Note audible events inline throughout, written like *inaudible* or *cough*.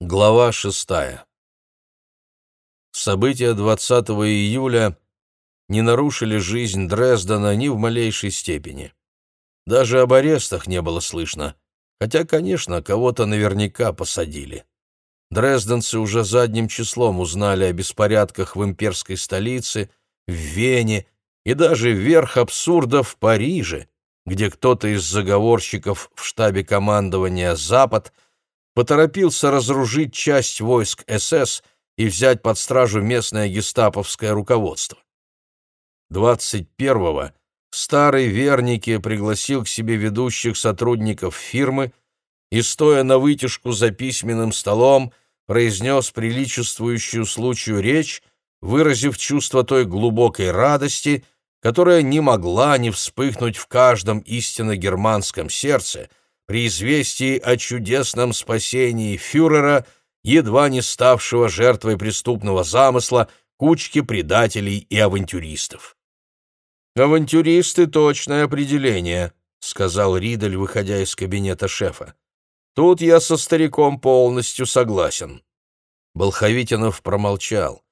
Глава шестая. События 20 июля не нарушили жизнь Дрездена ни в малейшей степени. Даже об арестах не было слышно, хотя, конечно, кого-то наверняка посадили. Дрезденцы уже задним числом узнали о беспорядках в имперской столице, в Вене и даже верх абсурда в Париже, где кто-то из заговорщиков в штабе командования «Запад» поторопился разоружить часть войск СС и взять под стражу местное гестаповское руководство. 21-го старый Вернике пригласил к себе ведущих сотрудников фирмы и, стоя на вытяжку за письменным столом, произнес приличествующую случаю речь, выразив чувство той глубокой радости, которая не могла не вспыхнуть в каждом истинно германском сердце — при известии о чудесном спасении фюрера, едва не ставшего жертвой преступного замысла кучки предателей и авантюристов. «Авантюристы — точное определение», — сказал Ридель, выходя из кабинета шефа. «Тут я со стариком полностью согласен». Болховитинов промолчал.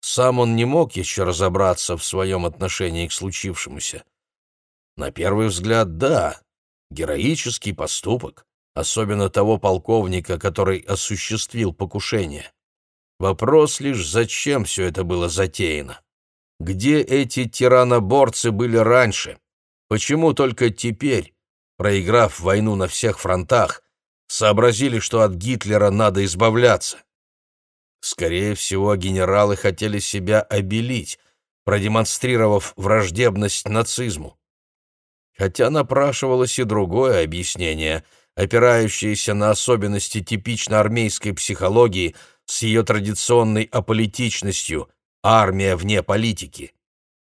Сам он не мог еще разобраться в своем отношении к случившемуся. На первый взгляд, да, Героический поступок, особенно того полковника, который осуществил покушение. Вопрос лишь, зачем все это было затеяно? Где эти тираноборцы были раньше? Почему только теперь, проиграв войну на всех фронтах, сообразили, что от Гитлера надо избавляться? Скорее всего, генералы хотели себя обелить, продемонстрировав враждебность нацизму хотя напрашивалось и другое объяснение, опирающееся на особенности типично армейской психологии с ее традиционной аполитичностью «армия вне политики».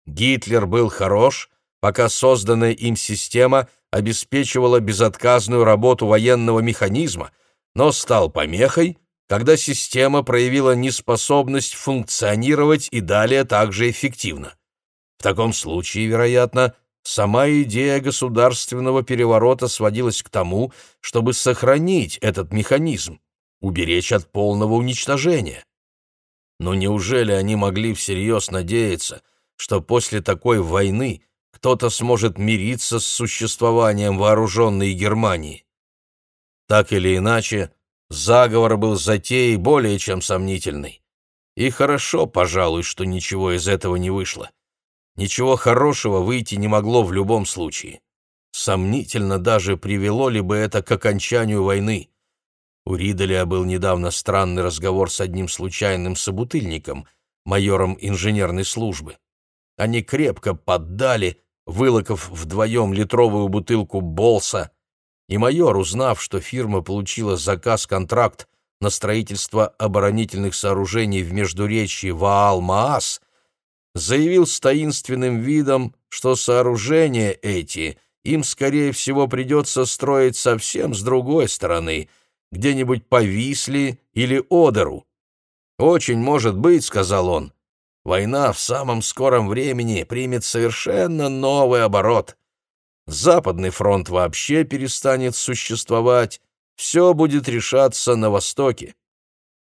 Гитлер был хорош, пока созданная им система обеспечивала безотказную работу военного механизма, но стал помехой, когда система проявила неспособность функционировать и далее также эффективно. В таком случае, вероятно, Сама идея государственного переворота сводилась к тому, чтобы сохранить этот механизм, уберечь от полного уничтожения. Но неужели они могли всерьез надеяться, что после такой войны кто-то сможет мириться с существованием вооруженной Германии? Так или иначе, заговор был затеей более чем сомнительной. И хорошо, пожалуй, что ничего из этого не вышло. Ничего хорошего выйти не могло в любом случае. Сомнительно даже, привело ли бы это к окончанию войны. У Риделя был недавно странный разговор с одним случайным собутыльником, майором инженерной службы. Они крепко поддали, вылокав вдвоем литровую бутылку Болса, и майор, узнав, что фирма получила заказ-контракт на строительство оборонительных сооружений в Междуречье Ваал-Маас, заявил с таинственным видом, что сооружения эти им, скорее всего, придется строить совсем с другой стороны, где-нибудь по Висле или Одеру. «Очень может быть», — сказал он, — «война в самом скором времени примет совершенно новый оборот. Западный фронт вообще перестанет существовать, все будет решаться на Востоке».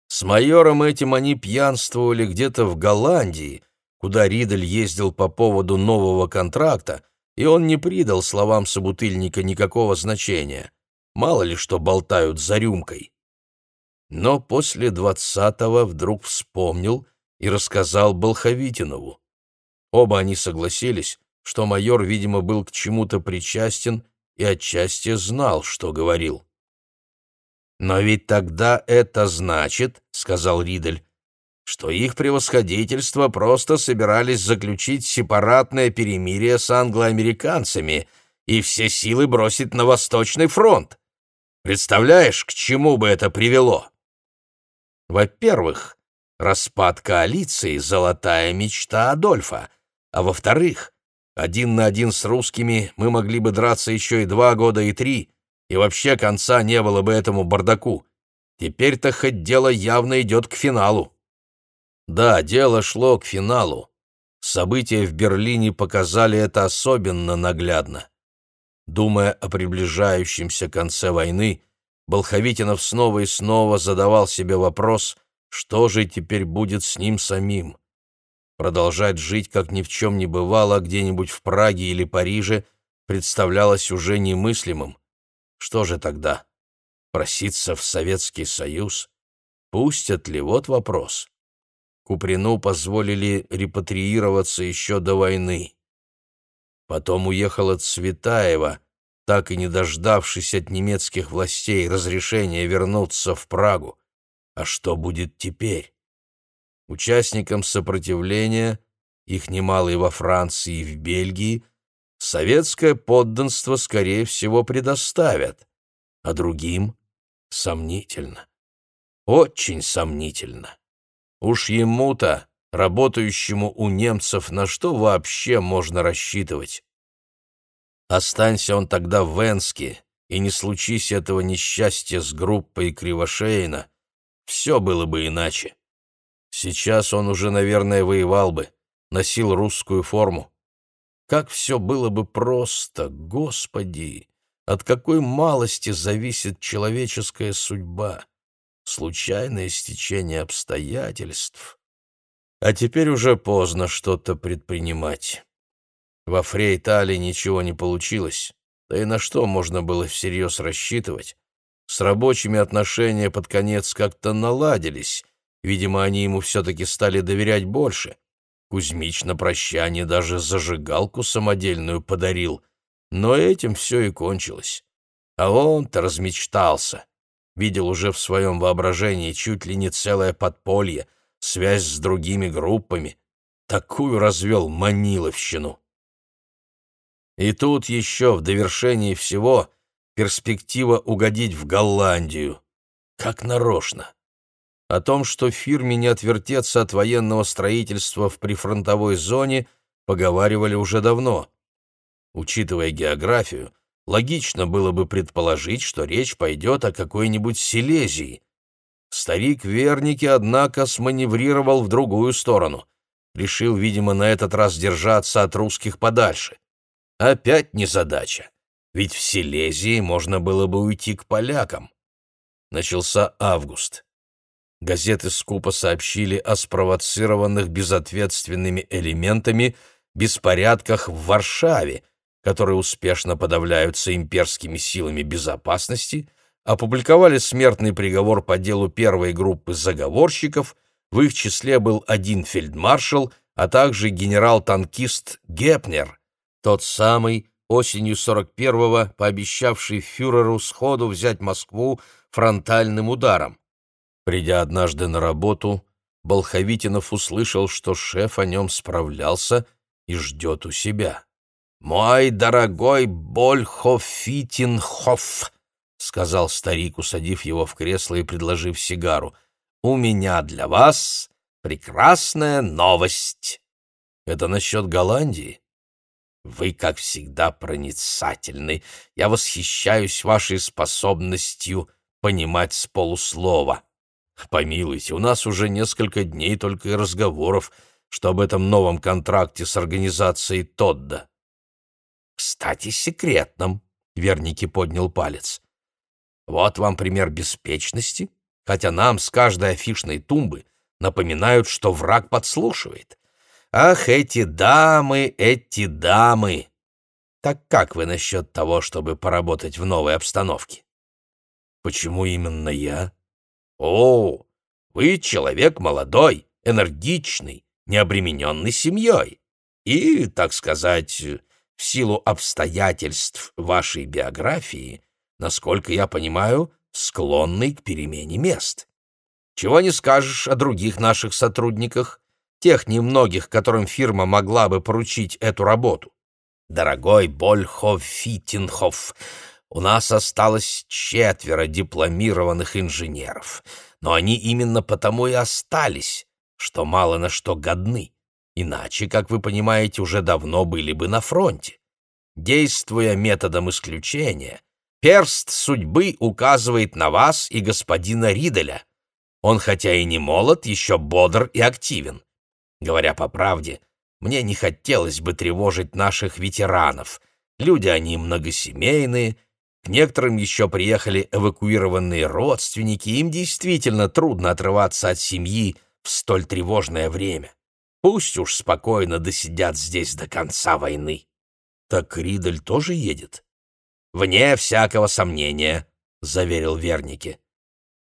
С майором этим они пьянствовали где-то в Голландии — куда Ридель ездил по поводу нового контракта, и он не придал словам собутыльника никакого значения. Мало ли что болтают за рюмкой. Но после двадцатого вдруг вспомнил и рассказал Болховитинову. Оба они согласились, что майор, видимо, был к чему-то причастен и отчасти знал, что говорил. «Но ведь тогда это значит, — сказал Ридель, что их превосходительство просто собирались заключить сепаратное перемирие с англоамериканцами и все силы бросить на Восточный фронт. Представляешь, к чему бы это привело? Во-первых, распад коалиции — золотая мечта Адольфа, а во-вторых, один на один с русскими мы могли бы драться еще и два года, и три, и вообще конца не было бы этому бардаку. Теперь-то хоть дело явно идет к финалу. Да, дело шло к финалу. События в Берлине показали это особенно наглядно. Думая о приближающемся конце войны, Болховитинов снова и снова задавал себе вопрос, что же теперь будет с ним самим. Продолжать жить, как ни в чем не бывало, где-нибудь в Праге или Париже, представлялось уже немыслимым. Что же тогда? Проситься в Советский Союз? Пустят ли? Вот вопрос. Куприну позволили репатриироваться еще до войны. Потом уехала Цветаева, так и не дождавшись от немецких властей разрешения вернуться в Прагу. А что будет теперь? Участникам сопротивления, их немало и во Франции, и в Бельгии, советское подданство, скорее всего, предоставят, а другим — сомнительно. Очень сомнительно. Уж ему-то, работающему у немцев, на что вообще можно рассчитывать? Останься он тогда в Венске, и не случись этого несчастья с группой Кривошеина, все было бы иначе. Сейчас он уже, наверное, воевал бы, носил русскую форму. Как все было бы просто, Господи! От какой малости зависит человеческая судьба? Случайное стечение обстоятельств. А теперь уже поздно что-то предпринимать. Во Фрейтале ничего не получилось, да и на что можно было всерьез рассчитывать? С рабочими отношения под конец как-то наладились, видимо, они ему все-таки стали доверять больше. Кузьмич на прощание даже зажигалку самодельную подарил, но этим все и кончилось. А он-то размечтался, видел уже в своем воображении чуть ли не целое подполье, связь с другими группами, такую развел маниловщину. И тут еще в довершении всего перспектива угодить в Голландию. Как нарочно. О том, что фирме не отвертеться от военного строительства в прифронтовой зоне, поговаривали уже давно. Учитывая географию, логично было бы предположить, что речь пойдет о какой-нибудь Силезии. Старик Верники, однако, сманеврировал в другую сторону. Решил, видимо, на этот раз держаться от русских подальше. Опять незадача, ведь в Силезии можно было бы уйти к полякам. Начался август. Газеты скупо сообщили о спровоцированных безответственными элементами беспорядках в Варшаве, которые успешно подавляются имперскими силами безопасности, опубликовали смертный приговор по делу первой группы заговорщиков, в их числе был один фельдмаршал, а также генерал-танкист Гепнер, тот самый, осенью 41-го, пообещавший фюреру сходу взять Москву фронтальным ударом. Придя однажды на работу, Болховитинов услышал, что шеф о нем справлялся и ждет у себя. «Мой дорогой Больхофитинхоф», — сказал старик, усадив его в кресло и предложив сигару, — «у меня для вас прекрасная новость». «Это насчет Голландии?» Вы, как всегда, проницательны. Я восхищаюсь вашей способностью понимать с полуслова. Помилуйте, у нас уже несколько дней только и разговоров, что об этом новом контракте с организацией Тодда. Кстати, секретном, — Верники поднял палец. Вот вам пример беспечности, хотя нам с каждой афишной тумбы напоминают, что враг подслушивает. Ах, эти дамы, эти дамы! Так как вы насчет того, чтобы поработать в новой обстановке? Почему именно я? О, вы человек молодой, энергичный, необремененный семьей. И, так сказать, в силу обстоятельств вашей биографии, насколько я понимаю, склонный к перемене мест. Чего не скажешь о других наших сотрудниках, тех немногих, которым фирма могла бы поручить эту работу. Дорогой Больхов Фитинхоф, у нас осталось четверо дипломированных инженеров, но они именно потому и остались, что мало на что годны. Иначе, как вы понимаете, уже давно были бы на фронте. Действуя методом исключения, перст судьбы указывает на вас и господина Риделя. Он, хотя и не молод, еще бодр и активен. Говоря по правде, мне не хотелось бы тревожить наших ветеранов. Люди они многосемейные, К некоторым еще приехали эвакуированные родственники, им действительно трудно отрываться от семьи в столь тревожное время. Пусть уж спокойно досидят здесь до конца войны. Так Ридель тоже едет? Вне всякого сомнения, заверил Верники.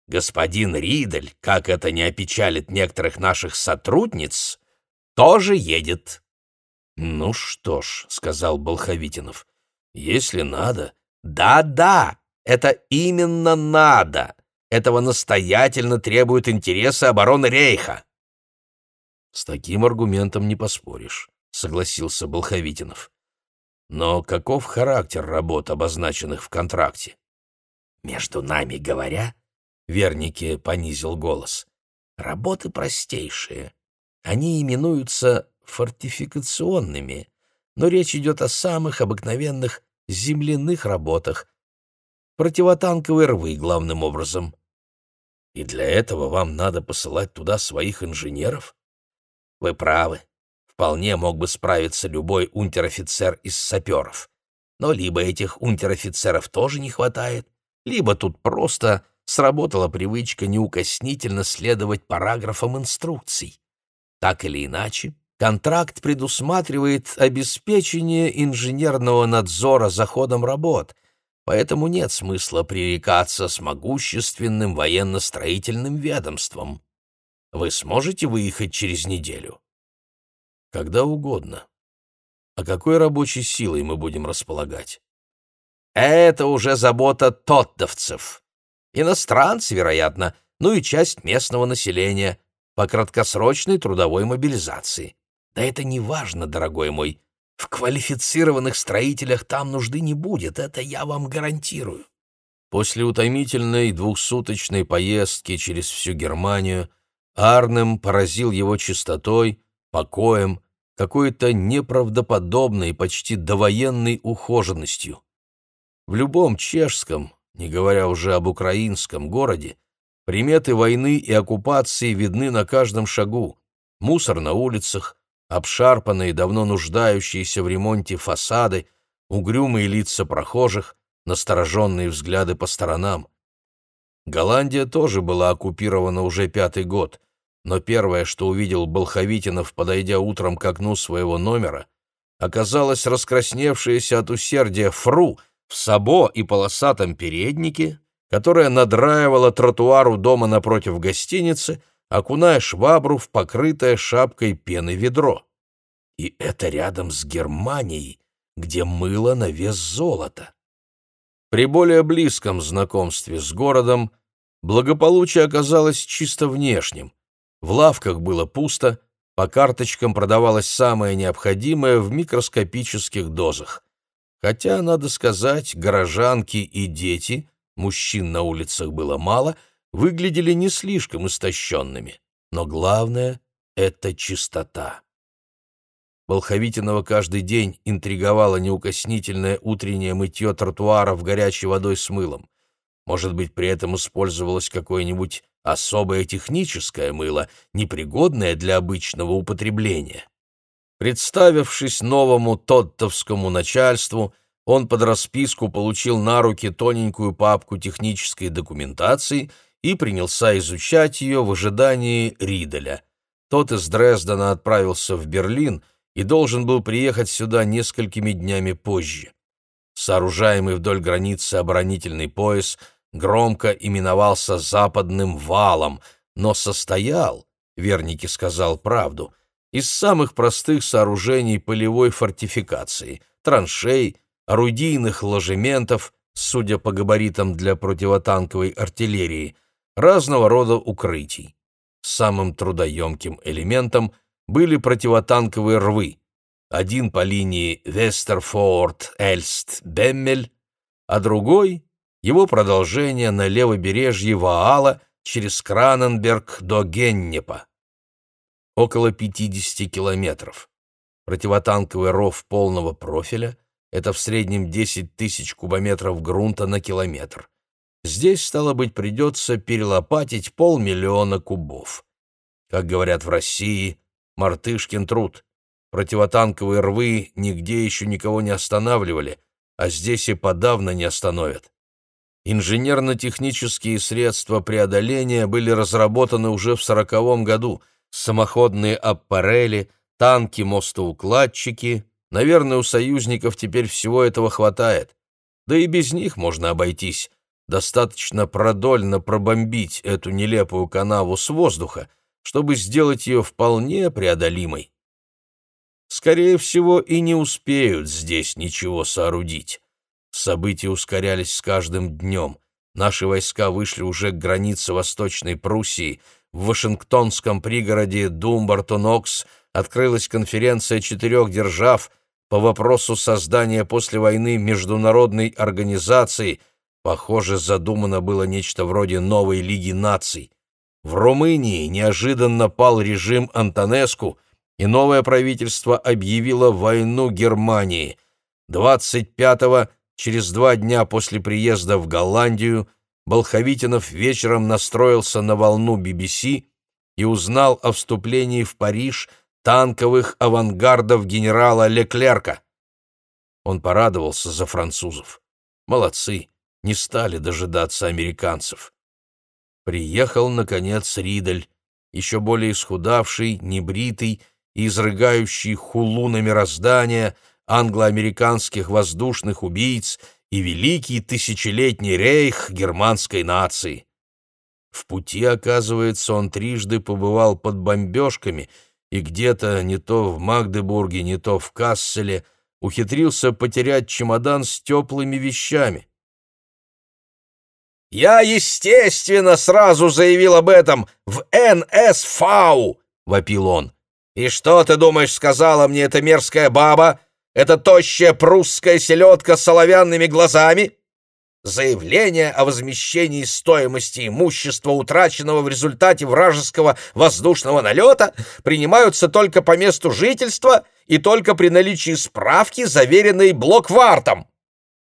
Господин Ридель, как это не опечалит некоторых наших сотрудниц, тоже едет. Ну что ж, сказал Болховитинов, если надо, да-да, это именно надо. Этого настоятельно требуют интересы обороны Рейха. С таким аргументом не поспоришь, согласился Болховитинов. Но каков характер работ, обозначенных в контракте? Между нами говоря, Вернике понизил голос. Работы простейшие. Они именуются фортификационными, но речь идет о самых обыкновенных земляных работах, противотанковые рвы главным образом. И для этого вам надо посылать туда своих инженеров? Вы правы. Вполне мог бы справиться любой унтер-офицер из саперов. Но либо этих унтер-офицеров тоже не хватает, либо тут просто сработала привычка неукоснительно следовать параграфам инструкций. Так или иначе, контракт предусматривает обеспечение инженерного надзора за ходом работ, поэтому нет смысла пререкаться с могущественным военно-строительным ведомством. Вы сможете выехать через неделю? Когда угодно. А какой рабочей силой мы будем располагать? Это уже забота тоттовцев. Иностранцы, вероятно, ну и часть местного населения по краткосрочной трудовой мобилизации. Да это не важно, дорогой мой. В квалифицированных строителях там нужды не будет, это я вам гарантирую. После утомительной двухсуточной поездки через всю Германию Арнем поразил его чистотой, покоем, какой-то неправдоподобной, почти довоенной ухоженностью. В любом чешском, не говоря уже об украинском городе, приметы войны и оккупации видны на каждом шагу. Мусор на улицах, обшарпанные, давно нуждающиеся в ремонте фасады, угрюмые лица прохожих, настороженные взгляды по сторонам. Голландия тоже была оккупирована уже пятый год, но первое, что увидел Болховитинов, подойдя утром к окну своего номера, оказалось раскрасневшееся от усердия фру в сабо и полосатом переднике, которая надраивала тротуар у дома напротив гостиницы, окуная швабру в покрытое шапкой пены ведро. И это рядом с Германией, где мыло на вес золота. При более близком знакомстве с городом благополучие оказалось чисто внешним. В лавках было пусто, по карточкам продавалось самое необходимое в микроскопических дозах. Хотя, надо сказать, горожанки и дети, мужчин на улицах было мало — выглядели не слишком истощенными. Но главное — это чистота. Болховитиного каждый день интриговало неукоснительное утреннее мытье тротуаров горячей водой с мылом. Может быть, при этом использовалось какое-нибудь особое техническое мыло, непригодное для обычного употребления. Представившись новому тоттовскому начальству, он под расписку получил на руки тоненькую папку технической документации — и принялся изучать ее в ожидании Риделя. Тот из Дрездена отправился в Берлин и должен был приехать сюда несколькими днями позже. Сооружаемый вдоль границы оборонительный пояс громко именовался «Западным валом», но состоял, Верники сказал правду, из самых простых сооружений полевой фортификации, траншей, орудийных ложементов, судя по габаритам для противотанковой артиллерии, разного рода укрытий. Самым трудоемким элементом были противотанковые рвы, один по линии Вестерфорд-Эльст-Беммель, а другой — его продолжение на левобережье Ваала через Краненберг до Геннепа. Около 50 километров. Противотанковый ров полного профиля — это в среднем 10 тысяч кубометров грунта на километр. Здесь, стало быть, придется перелопатить полмиллиона кубов. Как говорят в России, мартышкин труд. Противотанковые рвы нигде еще никого не останавливали, а здесь и подавно не остановят. Инженерно-технические средства преодоления были разработаны уже в сороковом году, самоходные аппарели, танки-мостоукладчики. Наверное, у союзников теперь всего этого хватает. Да и без них можно обойтись. Достаточно продольно пробомбить эту нелепую канаву с воздуха, чтобы сделать ее вполне преодолимой скорее всего, и не успеют здесь ничего соорудить. События ускорялись с каждым днем. Наши войска вышли уже к границе Восточной Пруссии. В Вашингтонском пригороде Думбартон-Окс открылась конференция четырех держав по вопросу создания после войны международной организации. Похоже, задумано было нечто вроде новой Лиги наций. В Румынии неожиданно пал режим Антонеску — и новое правительство объявило войну Германии. 25-го, через два дня после приезда в Голландию, Болховитинов вечером настроился на волну BBC и узнал о вступлении в Париж танковых авангардов генерала Леклерка. Он порадовался за французов. Молодцы, не стали дожидаться американцев. Приехал, наконец, Ридель, еще более исхудавший, небритый, изрыгающий хулу на мироздание англо-американских воздушных убийц и великий тысячелетний рейх германской нации. В пути, оказывается, он трижды побывал под бомбежками и где-то не то в Магдебурге, не то в Касселе ухитрился потерять чемодан с теплыми вещами. «Я, естественно, сразу заявил об этом в НСФАУ!» — вопил он. «И что, ты думаешь, сказала мне эта мерзкая баба, эта тощая прусская селедка с соловянными глазами?» Заявление о возмещении стоимости имущества, утраченного в результате вражеского воздушного налета, принимаются только по месту жительства и только при наличии справки, заверенной блоквартом.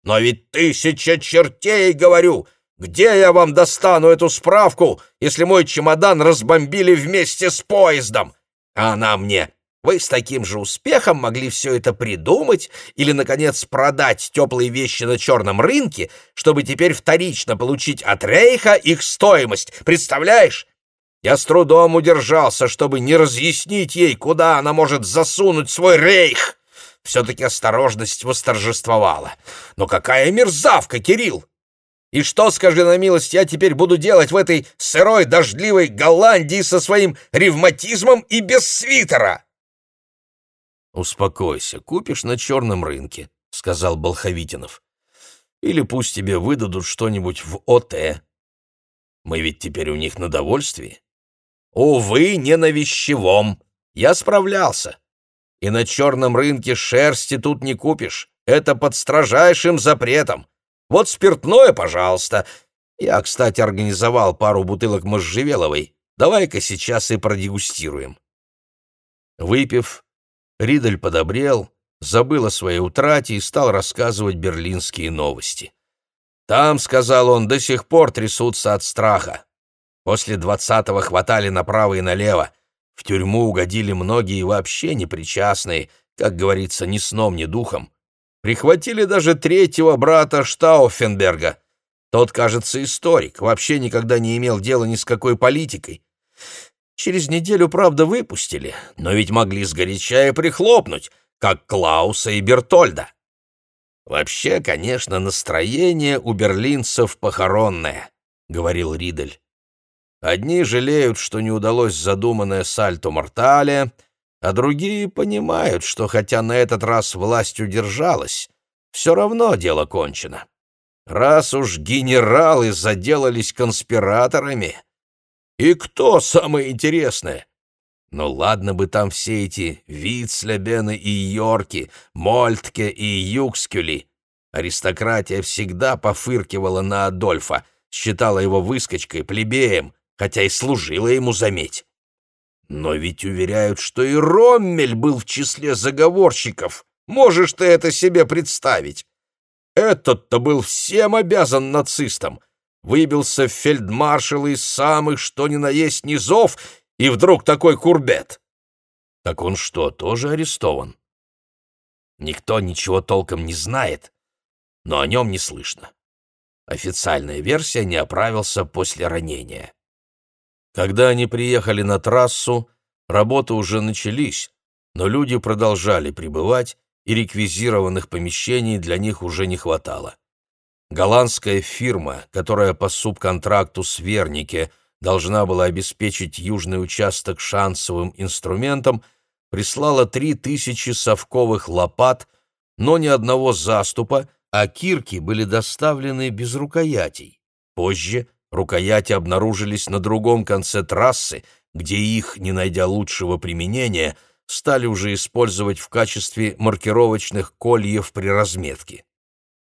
Но ведь тысяча чертей, говорю, где я вам достану эту справку, если мой чемодан разбомбили вместе с поездом? А она мне, вы с таким же успехом могли все это придумать или, наконец, продать теплые вещи на черном рынке, чтобы теперь вторично получить от Рейха их стоимость. Представляешь? Я с трудом удержался, чтобы не разъяснить ей, куда она может засунуть свой Рейх. Все-таки осторожность восторжествовала. Но какая мерзавка, Кирилл! И что, скажи на милость, я теперь буду делать в этой сырой, дождливой Голландии со своим ревматизмом и без свитера?» «Успокойся, купишь на черном рынке», — сказал Болховитинов. «Или пусть тебе выдадут что-нибудь в ОТ. Мы ведь теперь у них на довольствии». «Увы, не на вещевом. Я справлялся. И на черном рынке шерсти тут не купишь. Это под строжайшим запретом. Вот спиртное, пожалуйста. Я, кстати, организовал пару бутылок можжевеловой. Давай-ка сейчас и продегустируем». Выпив, Ридель подобрел, забыл о своей утрате и стал рассказывать берлинские новости. Там, сказал он, до сих пор трясутся от страха. После двадцатого хватали направо и налево. В тюрьму угодили многие вообще непричастные, как говорится, ни сном, ни духом. Прихватили даже третьего брата Штауфенберга. Тот, кажется, историк, вообще никогда не имел дела ни с какой политикой. Через неделю, правда, выпустили, но ведь могли сгоряча и прихлопнуть, как Клауса и Бертольда. «Вообще, конечно, настроение у берлинцев похоронное», — говорил Ридель. «Одни жалеют, что не удалось задуманное сальто мортале, а другие понимают, что хотя на этот раз власть удержалась, все равно дело кончено. Раз уж генералы заделались конспираторами. И кто самое интересное? Ну ладно бы там все эти Вицлебены и Йорки, Мольтке и Юкскюли. Аристократия всегда пофыркивала на Адольфа, считала его выскочкой, плебеем, хотя и служила ему, заметь. Но ведь уверяют, что и Роммель был в числе заговорщиков. Можешь ты это себе представить? Этот-то был всем обязан нацистам. Выбился в фельдмаршалы из самых что ни на есть низов, и вдруг такой курбет. Так он что, тоже арестован? Никто ничего толком не знает. но о нем не слышно. Официальная версия не оправился после ранения. Когда они приехали на трассу, работы уже начались, но люди продолжали пребывать, и реквизированных помещений для них уже не хватало. Голландская фирма, которая по субконтракту с Вернике должна была обеспечить южный участок шансовым инструментом, прислала три тысячи совковых лопат, но ни одного заступа, а кирки были доставлены без рукоятей. Позже рукояти обнаружились на другом конце трассы, где их, не найдя лучшего применения, стали уже использовать в качестве маркировочных кольев при разметке.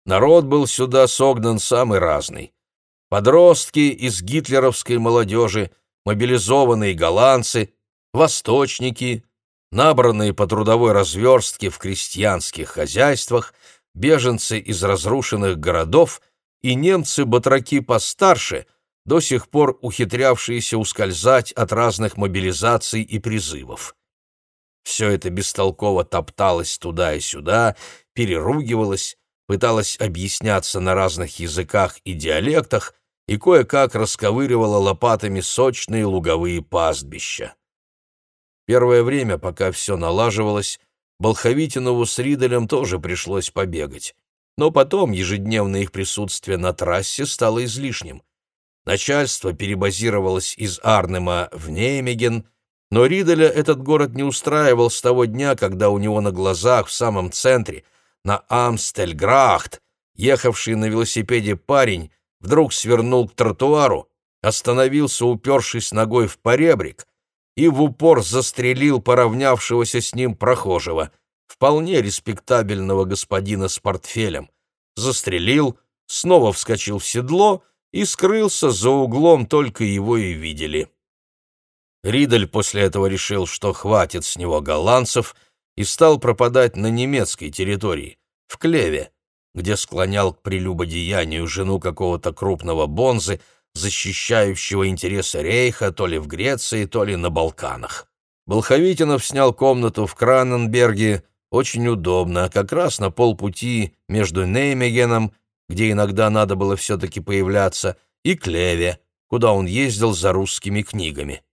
Народ был сюда согнан самый разный. Подростки из гитлеровской молодежи, мобилизованные голландцы, восточники, набранные по трудовой разверстке в крестьянских хозяйствах, беженцы из разрушенных городов и немцы-батраки постарше, до сих пор ухитрявшиеся ускользать от разных мобилизаций и призывов. Все это бестолково топталось туда и сюда, переругивалось, пыталось объясняться на разных языках и диалектах и кое-как расковыривало лопатами сочные луговые пастбища. Первое время, пока все налаживалось, Болховитинову с Риделем тоже пришлось побегать. Но потом ежедневное их присутствие на трассе стало излишним. Начальство перебазировалось из Арнема в Неймеген, но Риделя этот город не устраивал с того дня, когда у него на глазах в самом центре, на Амстельграхт, ехавший на велосипеде парень, вдруг свернул к тротуару, остановился, упершись ногой в поребрик, и в упор застрелил поравнявшегося с ним прохожего, вполне респектабельного господина с портфелем. Застрелил, снова вскочил в седло и скрылся за углом, только его и видели. Ридель после этого решил, что хватит с него голландцев, и стал пропадать на немецкой территории, в Клеве, где склонял к прелюбодеянию жену какого-то крупного бонзы, защищающего интересы Рейха то ли в Греции, то ли на Балканах. Болховитинов снял комнату в Краненберге, очень удобно, как раз на полпути между Неймегеном, где иногда надо было все-таки появляться, и Клеве, куда он ездил за русскими книгами.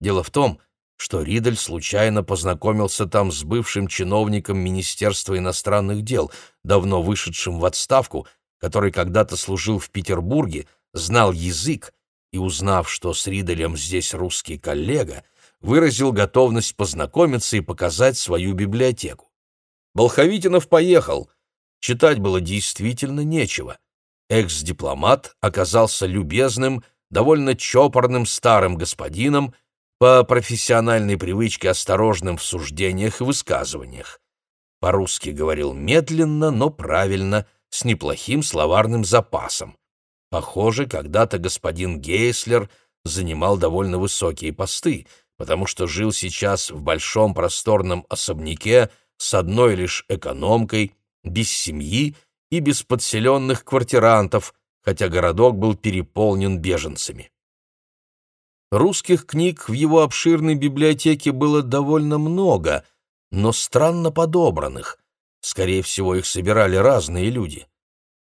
Дело в том, что Ридель случайно познакомился там с бывшим чиновником Министерства иностранных дел, давно вышедшим в отставку, который когда-то служил в Петербурге, знал язык и, узнав, что с Риделем здесь русский коллега, выразил готовность познакомиться и показать свою библиотеку. Болховитинов поехал. Читать было действительно нечего. Экс-дипломат оказался любезным, довольно чопорным старым господином, по профессиональной привычке осторожным в суждениях и высказываниях. По-русски говорил медленно, но правильно, с неплохим словарным запасом. Похоже, когда-то господин Гейслер занимал довольно высокие посты, потому что жил сейчас в большом просторном особняке с одной лишь экономкой, без семьи и без подселенных квартирантов, хотя городок был переполнен беженцами. Русских книг в его обширной библиотеке было довольно много, но странно подобранных. Скорее всего, их собирали разные люди.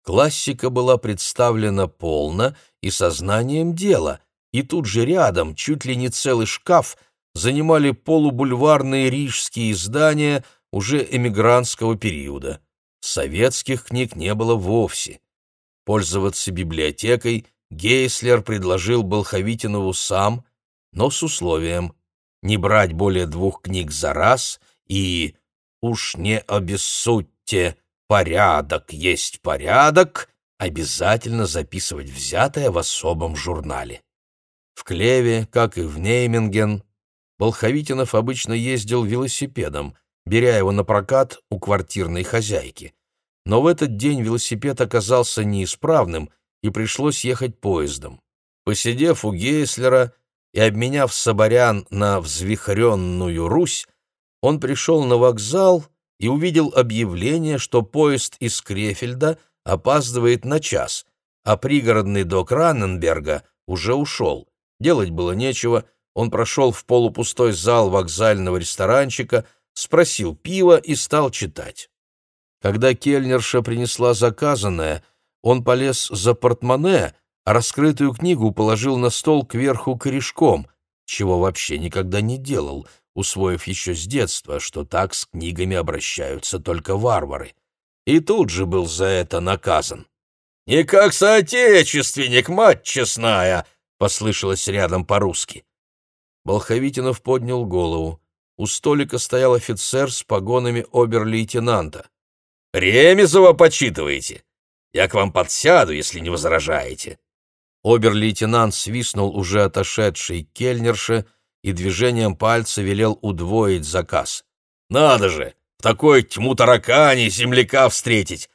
Классика была представлена полно и сознанием дела, и тут же рядом, чуть ли не целый шкаф, занимали полубульварные рижские издания уже эмигрантского периода. Советских книг не было вовсе. Пользоваться библиотекой Гейслер предложил Болховитинову сам, но с условием не брать более двух книг за раз и «уж не обессудьте, порядок есть порядок» обязательно записывать взятое в особом журнале. В Клеве, как и в Нейминген, Болховитинов обычно ездил велосипедом, беря его на прокат у квартирной хозяйки. Но в этот день велосипед оказался неисправным — и пришлось ехать поездом. Посидев у Гейслера и обменяв Соборян на взвихренную Русь, он пришел на вокзал и увидел объявление, что поезд из Крефельда опаздывает на час, а пригородный док Ранненберга уже ушел. Делать было нечего, он прошел в полупустой зал вокзального ресторанчика, спросил пива и стал читать. Когда кельнерша принесла заказанное, он полез за портмоне, а раскрытую книгу положил на стол кверху корешком, чего вообще никогда не делал, усвоив еще с детства, что так с книгами обращаются только варвары. И тут же был за это наказан. «Не как соотечественник, мать честная!» — послышалось рядом по-русски. Болховитинов поднял голову. У столика стоял офицер с погонами обер-лейтенанта. «Ремезова почитываете? Я к вам подсяду, если не возражаете». Обер-лейтенант свистнул уже отошедший кельнерше и движением пальца велел удвоить заказ. «Надо же, в такой тьму таракани земляка встретить!»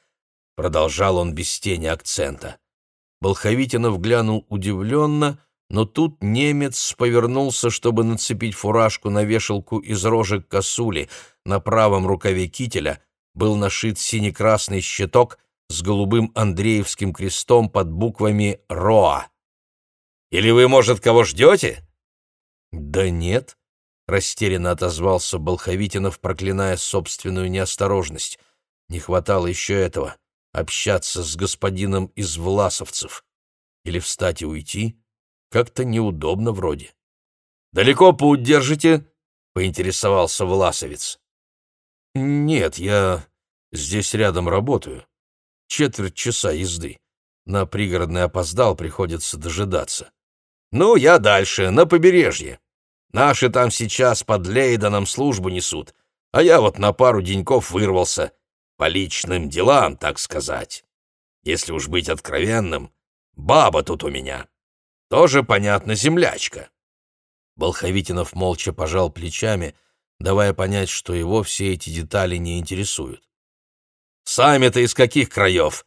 Продолжал он без тени акцента. Болховитинов глянул удивленно, но тут немец повернулся, чтобы нацепить фуражку на вешалку из рожек косули. На правом рукаве кителя был нашит сине-красный щиток с голубым Андреевским крестом под буквами «РОА». «Или вы, может, кого ждете?» «Да нет», — растерянно отозвался Болховитинов, проклиная собственную неосторожность. «Не хватало еще этого — общаться с господином из Власовцев. Или встать и уйти?» Как-то неудобно вроде. «Далеко поудержите?» — поинтересовался Власовец. «Нет, я здесь рядом работаю. Четверть часа езды. На пригородный опоздал, приходится дожидаться. Ну, я дальше, на побережье. Наши там сейчас под Лейденом службу несут, а я вот на пару деньков вырвался. По личным делам, так сказать. Если уж быть откровенным, баба тут у меня. Тоже, понятно, землячка. Болховитинов молча пожал плечами, давая понять, что его все эти детали не интересуют. «Сами-то из каких краев?»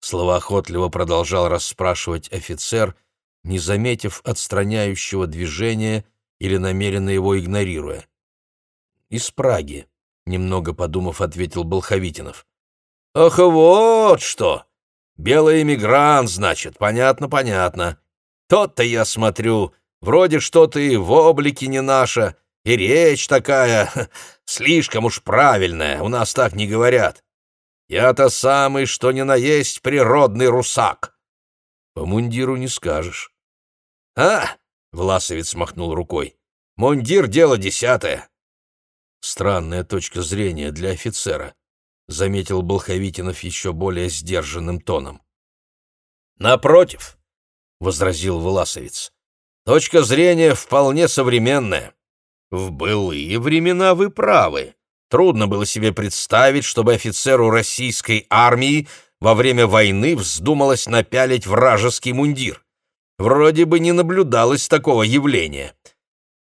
Словоохотливо продолжал расспрашивать офицер, не заметив отстраняющего движения или намеренно его игнорируя. «Из Праги», — немного подумав, ответил Болховитинов. «Ах, вот что! Белый эмигрант, значит, понятно, понятно. Тот-то я смотрю, вроде что-то и в облике не наша, и речь такая, *laughs* слишком уж правильная, у нас так не говорят. Я-то самый, что ни на есть, природный русак. По мундиру не скажешь. А, Власовец махнул рукой. Мундир — дело десятое. Странная точка зрения для офицера, заметил Болховитинов еще более сдержанным тоном. Напротив, возразил Власовец. Точка зрения вполне современная. В былые времена вы правы. Трудно было себе представить, чтобы офицеру российской армии во время войны вздумалось напялить вражеский мундир. Вроде бы не наблюдалось такого явления.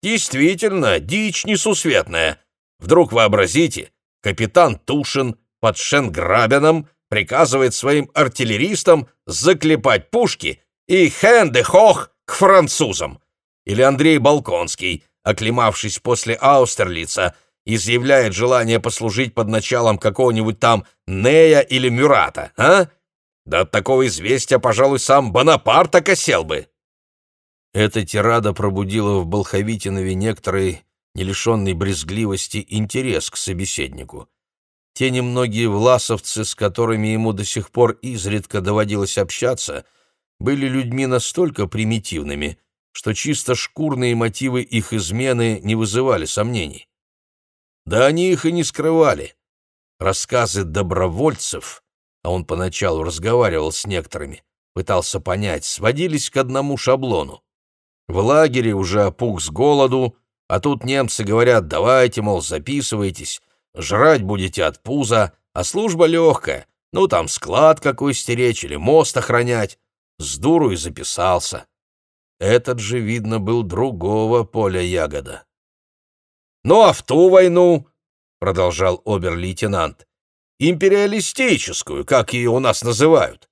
Действительно, дичь несусветная. Вдруг вообразите, капитан Тушин под Шенграбеном приказывает своим артиллеристам заклепать пушки и хенде-хох к французам. Или Андрей Балконский, оклемавшись после Аустерлица, изъявляет желание послужить под началом какого-нибудь там Нея или Мюрата, а? Да от такого известия, пожалуй, сам Бонапарт окосел бы. Эта тирада пробудила в Болховитинове некоторый, не лишенный брезгливости, интерес к собеседнику. Те немногие власовцы, с которыми ему до сих пор изредка доводилось общаться — были людьми настолько примитивными, что чисто шкурные мотивы их измены не вызывали сомнений. Да они их и не скрывали. Рассказы добровольцев, а он поначалу разговаривал с некоторыми, пытался понять, сводились к одному шаблону. В лагере уже опух с голоду, а тут немцы говорят, давайте, мол, записывайтесь, жрать будете от пуза, а служба легкая, ну там склад какой стеречь или мост охранять. С дуру и записался. Этот же, видно, был другого поля ягода. «Ну а в ту войну, — продолжал обер-лейтенант, — империалистическую, как ее у нас называют,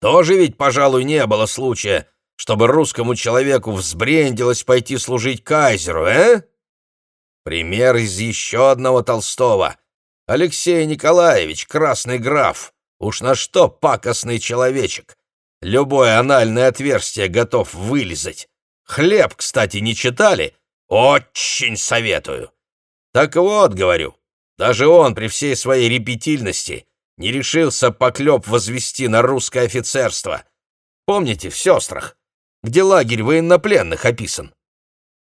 тоже ведь, пожалуй, не было случая, чтобы русскому человеку взбрендилось пойти служить кайзеру, э? Пример из еще одного Толстого. Алексей Николаевич, красный граф, уж на что пакостный человечек, Любое анальное отверстие готов вылезать. Хлеб, кстати, не читали? Очень советую. Так вот, говорю, даже он при всей своей репетильности не решился поклеп возвести на русское офицерство. Помните, в «Сестрах», где лагерь военнопленных описан?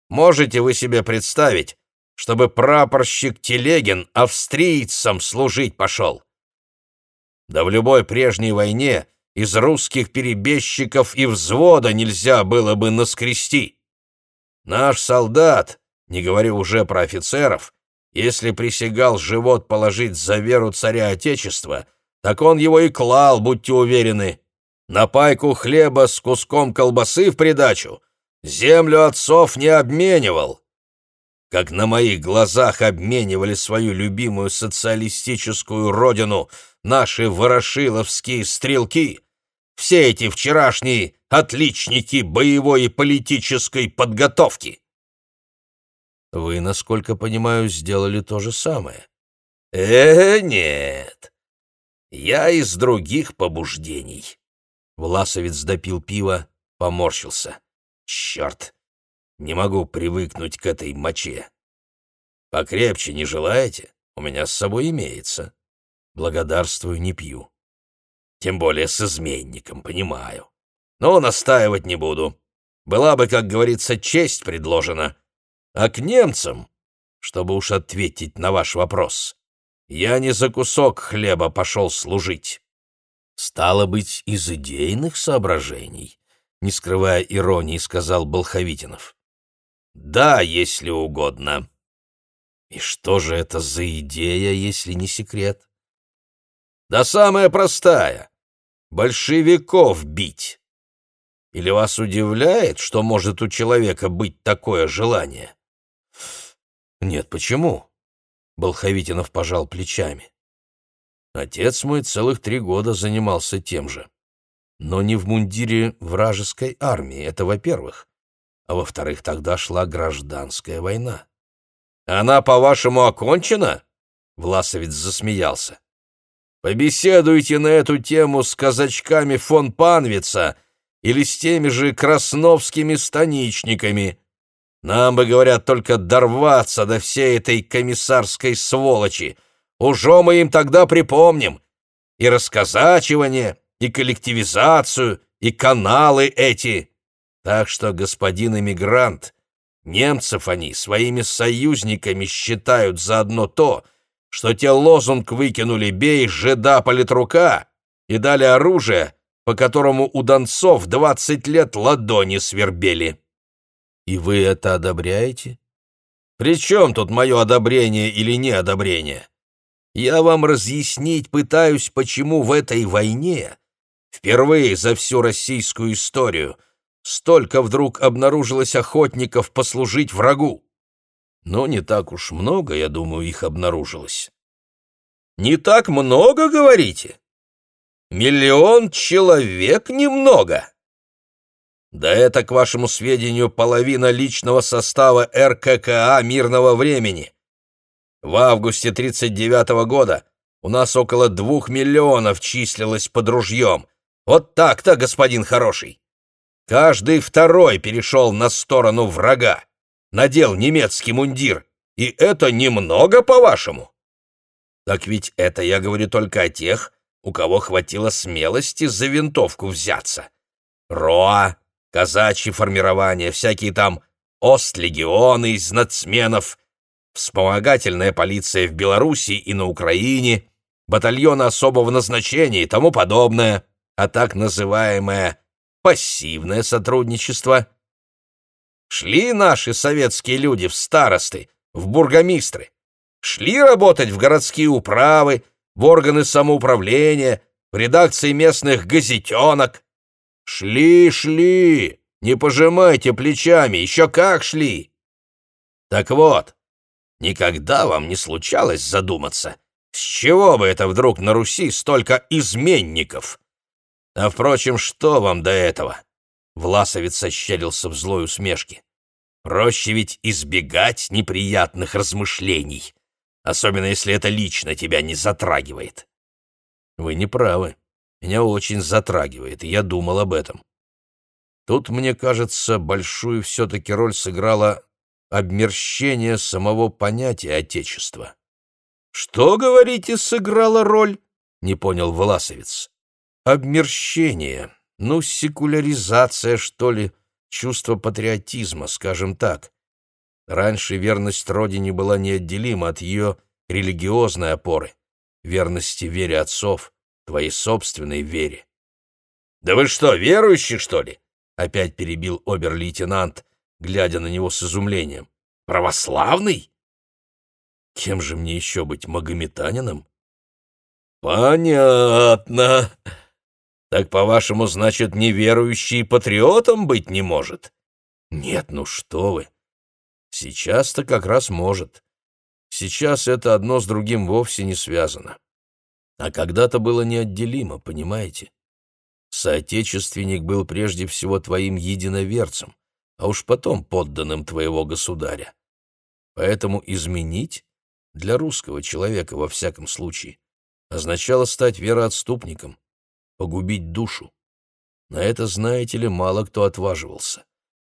Можете вы себе представить, чтобы прапорщик Телегин австрийцам служить пошел? Да в любой прежней войне из русских перебежчиков и взвода нельзя было бы наскрести. Наш солдат, не говорю уже про офицеров, если присягал живот положить за веру царя Отечества, так он его и клал, будьте уверены. На пайку хлеба с куском колбасы в придачу землю отцов не обменивал. Как на моих глазах обменивали свою любимую социалистическую родину наши ворошиловские стрелки, все эти вчерашние отличники боевой и политической подготовки. Вы, насколько понимаю, сделали то же самое. Э, нет. Я из других побуждений. Власовец допил пиво, поморщился. Черт, не могу привыкнуть к этой моче. Покрепче не желаете? У меня с собой имеется. Благодарствую, не пью. Тем более с изменником, понимаю. Но настаивать не буду. Была бы, как говорится, честь предложена. А к немцам, чтобы уж ответить на ваш вопрос, я не за кусок хлеба пошел служить. Стало быть, из идейных соображений, не скрывая иронии, сказал Болховитинов. Да, если угодно. И что же это за идея, если не секрет? Да самая простая. Большевиков бить. Или вас удивляет, что может у человека быть такое желание? Нет, почему? Болховитинов пожал плечами. Отец мой целых три года занимался тем же. Но не в мундире вражеской армии, это во-первых. А во-вторых, тогда шла гражданская война. «Она, по-вашему, окончена?» Власовец засмеялся. «Побеседуйте на эту тему с казачками фон Панвица или с теми же красновскими станичниками. Нам бы, говорят, только дорваться до всей этой комиссарской сволочи. Ужо мы им тогда припомним. И расказачивание, и коллективизацию, и каналы эти. Так что, господин эмигрант, немцев они своими союзниками считают заодно то, что те лозунг выкинули «бей жида политрука» и дали оружие, по которому у донцов двадцать лет ладони свербели. И вы это одобряете? При чем тут мое одобрение или неодобрение? Я вам разъяснить пытаюсь, почему в этой войне впервые за всю российскую историю столько вдруг обнаружилось охотников послужить врагу. Но не так уж много, я думаю, их обнаружилось. Не так много, говорите? Миллион человек немного. Да это, к вашему сведению, половина личного состава РККА мирного времени. В августе 39 -го года у нас около двух миллионов числилось под ружьем. Вот так-то, господин хороший. Каждый второй перешел на сторону врага, надел немецкий мундир. И это немного, по-вашему? Так ведь это я говорю только о тех, у кого хватило смелости за винтовку взяться. Роа, казачьи формирования, всякие там Ост-легионы из нацменов, вспомогательная полиция в Белоруссии и на Украине, батальоны особого назначения и тому подобное, а так называемое пассивное сотрудничество. Шли наши советские люди в старосты, в бургомистры, шли работать в городские управы, в органы самоуправления, в редакции местных газетенок, Шли, шли, не пожимайте плечами, еще как шли. Так вот, никогда вам не случалось задуматься, с чего бы это вдруг на Руси столько изменников? А, впрочем, что вам до этого? Власовец ощерился в злой усмешке. Проще ведь избегать неприятных размышлений, особенно если это лично тебя не затрагивает. Вы не правы меня очень затрагивает, и я думал об этом. Тут, мне кажется, большую все-таки роль сыграло обмерщение самого понятия Отечества. «Что, говорите, сыграло роль?» не понял Власовец. Обмерщение, ну, секуляризация, что ли, чувство патриотизма, скажем так. Раньше верность родине была неотделима от ее религиозной опоры, верности вере отцов, твоей собственной вере. «Да вы что, верующий, что ли?» — опять перебил обер-лейтенант, глядя на него с изумлением. «Православный?» «Кем же мне еще быть, магометанином?» «Понятно. Так, по-вашему, значит, неверующий патриотом быть не может?» «Нет, ну что вы! Сейчас-то как раз может. Сейчас это одно с другим вовсе не связано. А когда-то было неотделимо, понимаете? Соотечественник был прежде всего твоим единоверцем, а уж потом подданным твоего государя. Поэтому изменить, для русского человека во всяком случае, означало стать вероотступником, погубить душу. На это, знаете ли, мало кто отваживался.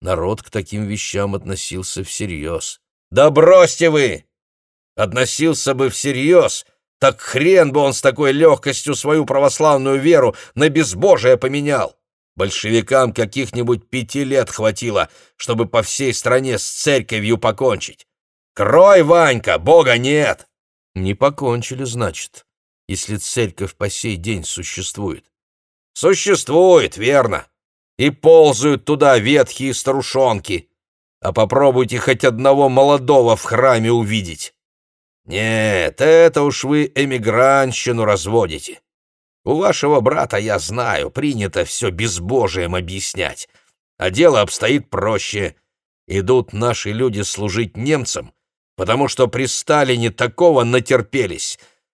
Народ к таким вещам относился всерьез. «Да бросьте вы! Относился бы всерьез, так хрен бы он с такой легкостью свою православную веру на безбожие поменял! Большевикам каких-нибудь пяти лет хватило, чтобы по всей стране с церковью покончить. Крой, Ванька, Бога нет!» «Не покончили, значит, если церковь по сей день существует». «Существует, верно и ползают туда ветхие старушонки. А попробуйте хоть одного молодого в храме увидеть. Нет, это уж вы эмигрантщину разводите. У вашего брата, я знаю, принято все безбожием объяснять. А дело обстоит проще. Идут наши люди служить немцам, потому что при Сталине такого натерпелись,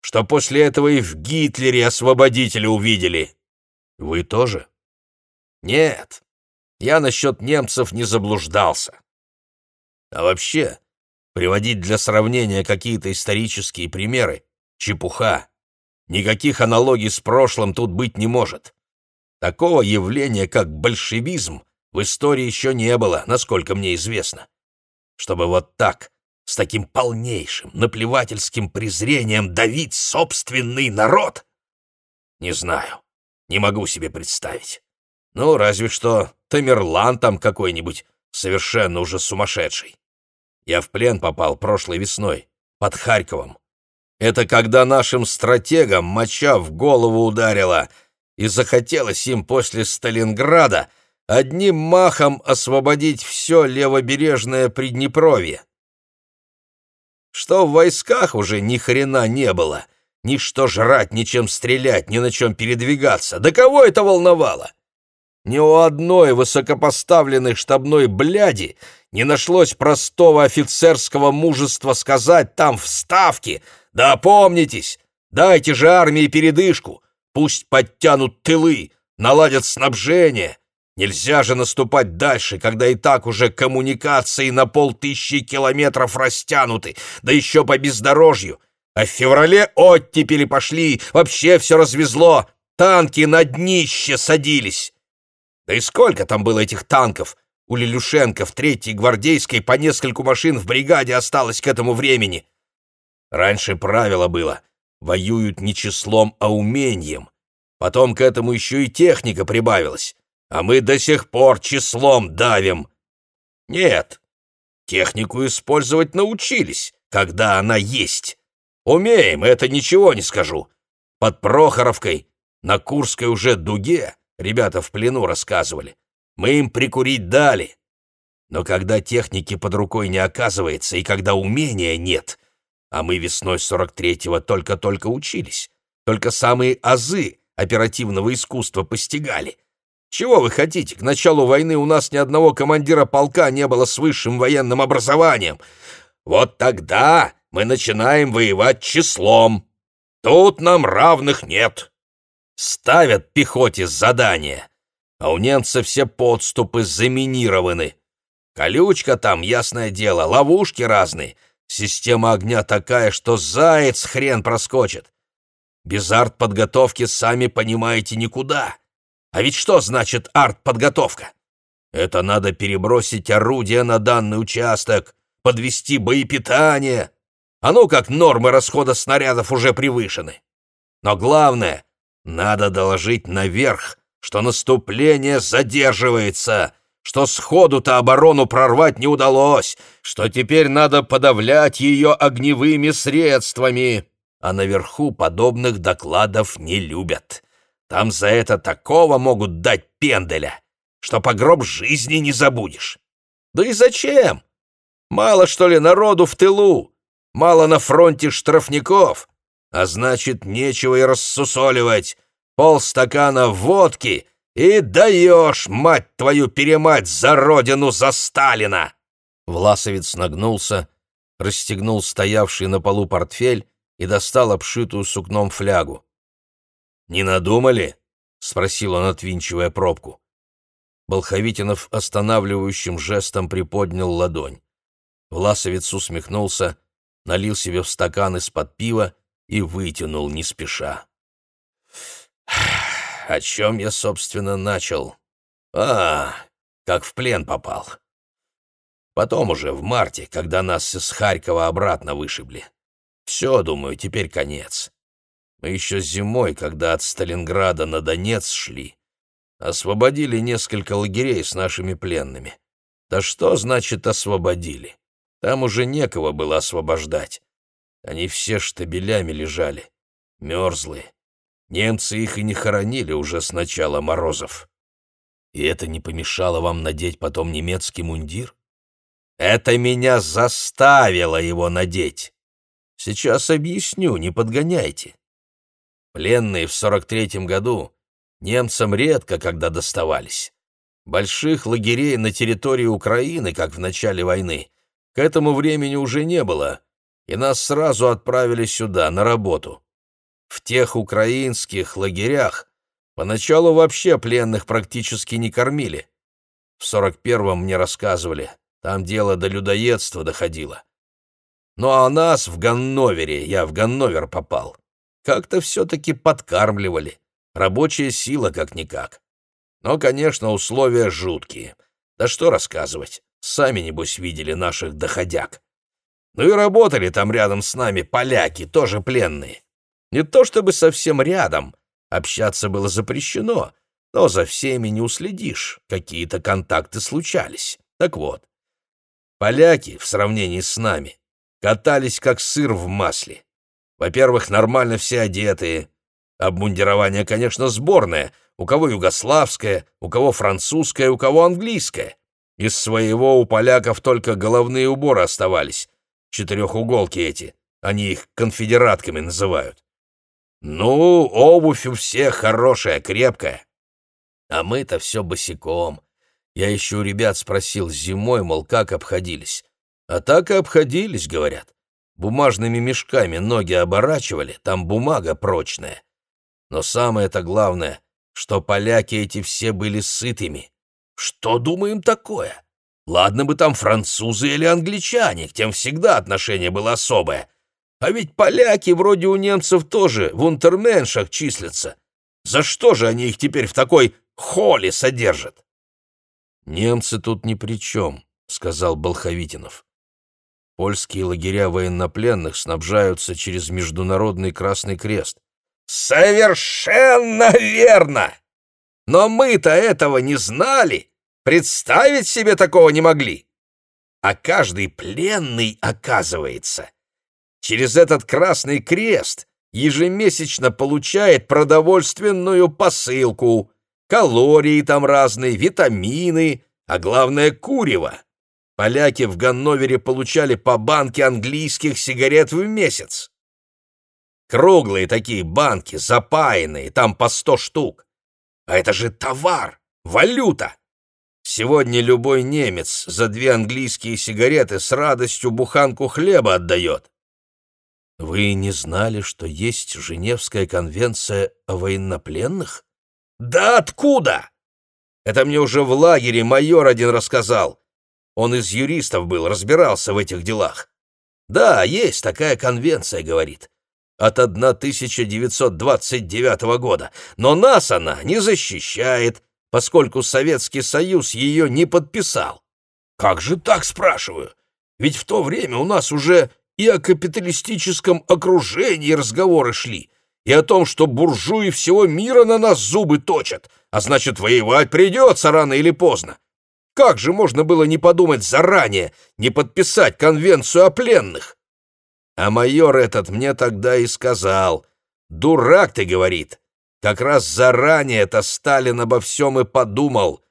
что после этого и в Гитлере освободителя увидели. Вы тоже? Нет, я насчет немцев не заблуждался. А вообще, приводить для сравнения какие-то исторические примеры — чепуха. Никаких аналогий с прошлым тут быть не может. Такого явления, как большевизм, в истории еще не было, насколько мне известно. Чтобы вот так, с таким полнейшим, наплевательским презрением давить собственный народ? Не знаю, не могу себе представить. Ну, разве что Тамерлан там какой-нибудь, совершенно уже сумасшедший. Я в плен попал прошлой весной, под Харьковом. Это когда нашим стратегам моча в голову ударила, и захотелось им после Сталинграда одним махом освободить все левобережное Приднепровье. Что в войсках уже ни хрена не было, ни что жрать, ни чем стрелять, ни на чем передвигаться. Да кого это волновало? Ни у одной высокопоставленной штабной бляди не нашлось простого офицерского мужества сказать там в Ставке «Да опомнитесь, дайте же армии передышку, пусть подтянут тылы, наладят снабжение». Нельзя же наступать дальше, когда и так уже коммуникации на полтысячи километров растянуты, да еще по бездорожью. А в феврале оттепели пошли, вообще все развезло, танки на днище садились. Да и сколько там было этих танков? У Лилюшенко в третьей гвардейской по нескольку машин в бригаде осталось к этому времени. Раньше правило было — воюют не числом, а умением. Потом к этому еще и техника прибавилась, а мы до сих пор числом давим. Нет, технику использовать научились, когда она есть. Умеем, это ничего не скажу. Под Прохоровкой, на Курской уже дуге, Ребята в плену рассказывали. Мы им прикурить дали. Но когда техники под рукой не оказывается и когда умения нет, а мы весной 43-го только-только учились, только самые азы оперативного искусства постигали. Чего вы хотите? К началу войны у нас ни одного командира полка не было с высшим военным образованием. Вот тогда мы начинаем воевать числом. Тут нам равных нет ставят пехоте задание, а у немцев все подступы заминированы. Колючка там, ясное дело, ловушки разные, система огня такая, что заяц хрен проскочит. Без артподготовки, сами понимаете, никуда. А ведь что значит артподготовка? Это надо перебросить орудия на данный участок, подвести боепитание. А ну как нормы расхода снарядов уже превышены. Но главное, надо доложить наверх, что наступление задерживается, что сходу-то оборону прорвать не удалось, что теперь надо подавлять ее огневыми средствами. А наверху подобных докладов не любят. Там за это такого могут дать пенделя, что по гроб жизни не забудешь. Да и зачем? Мало, что ли, народу в тылу? Мало на фронте штрафников? А значит, нечего и рассусоливать. Полстакана водки и даешь, мать твою, перемать за родину, за Сталина!» Власовец нагнулся, расстегнул стоявший на полу портфель и достал обшитую сукном флягу. «Не надумали?» — спросил он, отвинчивая пробку. Болховитинов останавливающим жестом приподнял ладонь. Власовец усмехнулся, налил себе в стакан из-под пива и вытянул не спеша. «О чем я, собственно, начал? А, как в плен попал. Потом уже, в марте, когда нас из Харькова обратно вышибли. Все, думаю, теперь конец. Мы еще зимой, когда от Сталинграда на Донец шли, освободили несколько лагерей с нашими пленными. Да что значит освободили? Там уже некого было освобождать. Они все штабелями лежали, мерзлые. Немцы их и не хоронили уже с начала морозов. И это не помешало вам надеть потом немецкий мундир? Это меня заставило его надеть. Сейчас объясню, не подгоняйте. Пленные в сорок третьем году немцам редко когда доставались. Больших лагерей на территории Украины, как в начале войны, к этому времени уже не было, и нас сразу отправили сюда, на работу. В тех украинских лагерях поначалу вообще пленных практически не кормили. В сорок первом мне рассказывали, там дело до людоедства доходило. Ну а нас в Ганновере, я в Ганновер попал, как-то все-таки подкармливали. Рабочая сила как-никак. Но, конечно, условия жуткие. Да что рассказывать, сами, небось, видели наших доходяг. Ну и работали там рядом с нами поляки, тоже пленные. Не то чтобы совсем рядом, общаться было запрещено, но за всеми не уследишь, какие-то контакты случались. Так вот, поляки, в сравнении с нами, катались как сыр в масле. Во-первых, нормально все одетые. Обмундирование, конечно, сборное. У кого югославское, у кого французское, у кого английское. Из своего у поляков только головные уборы оставались. Четырехуголки эти. Они их конфедератками называют. Ну, обувь у всех хорошая, крепкая. А мы-то все босиком. Я еще у ребят спросил зимой, мол, как обходились. А так и обходились, говорят. Бумажными мешками ноги оборачивали, там бумага прочная. Но самое-то главное, что поляки эти все были сытыми. Что думаем такое? Ладно бы там французы или англичане, к тем всегда отношение было особое. А ведь поляки вроде у немцев тоже в унтерменшах числятся. За что же они их теперь в такой холле содержат? «Немцы тут ни при чем», — сказал Болховитинов. «Польские лагеря военнопленных снабжаются через Международный Красный Крест». «Совершенно верно! Но мы-то этого не знали, представить себе такого не могли. А каждый пленный, оказывается, через этот Красный Крест ежемесячно получает продовольственную посылку, калории там разные, витамины, а главное курево. Поляки в Ганновере получали по банке английских сигарет в месяц. Круглые такие банки, запаянные, там по сто штук. А это же товар, валюта. Сегодня любой немец за две английские сигареты с радостью буханку хлеба отдает. Вы не знали, что есть Женевская конвенция о военнопленных? Да откуда? Это мне уже в лагере майор один рассказал. Он из юристов был, разбирался в этих делах. Да, есть такая конвенция, говорит, от 1929 года, но нас она не защищает, поскольку Советский Союз ее не подписал. Как же так, спрашиваю? Ведь в то время у нас уже и о капиталистическом окружении разговоры шли, и о том, что буржуи всего мира на нас зубы точат, а значит, воевать придется рано или поздно. Как же можно было не подумать заранее, не подписать конвенцию о пленных? А майор этот мне тогда и сказал. «Дурак ты, — говорит, — как раз заранее-то Сталин обо всем и подумал.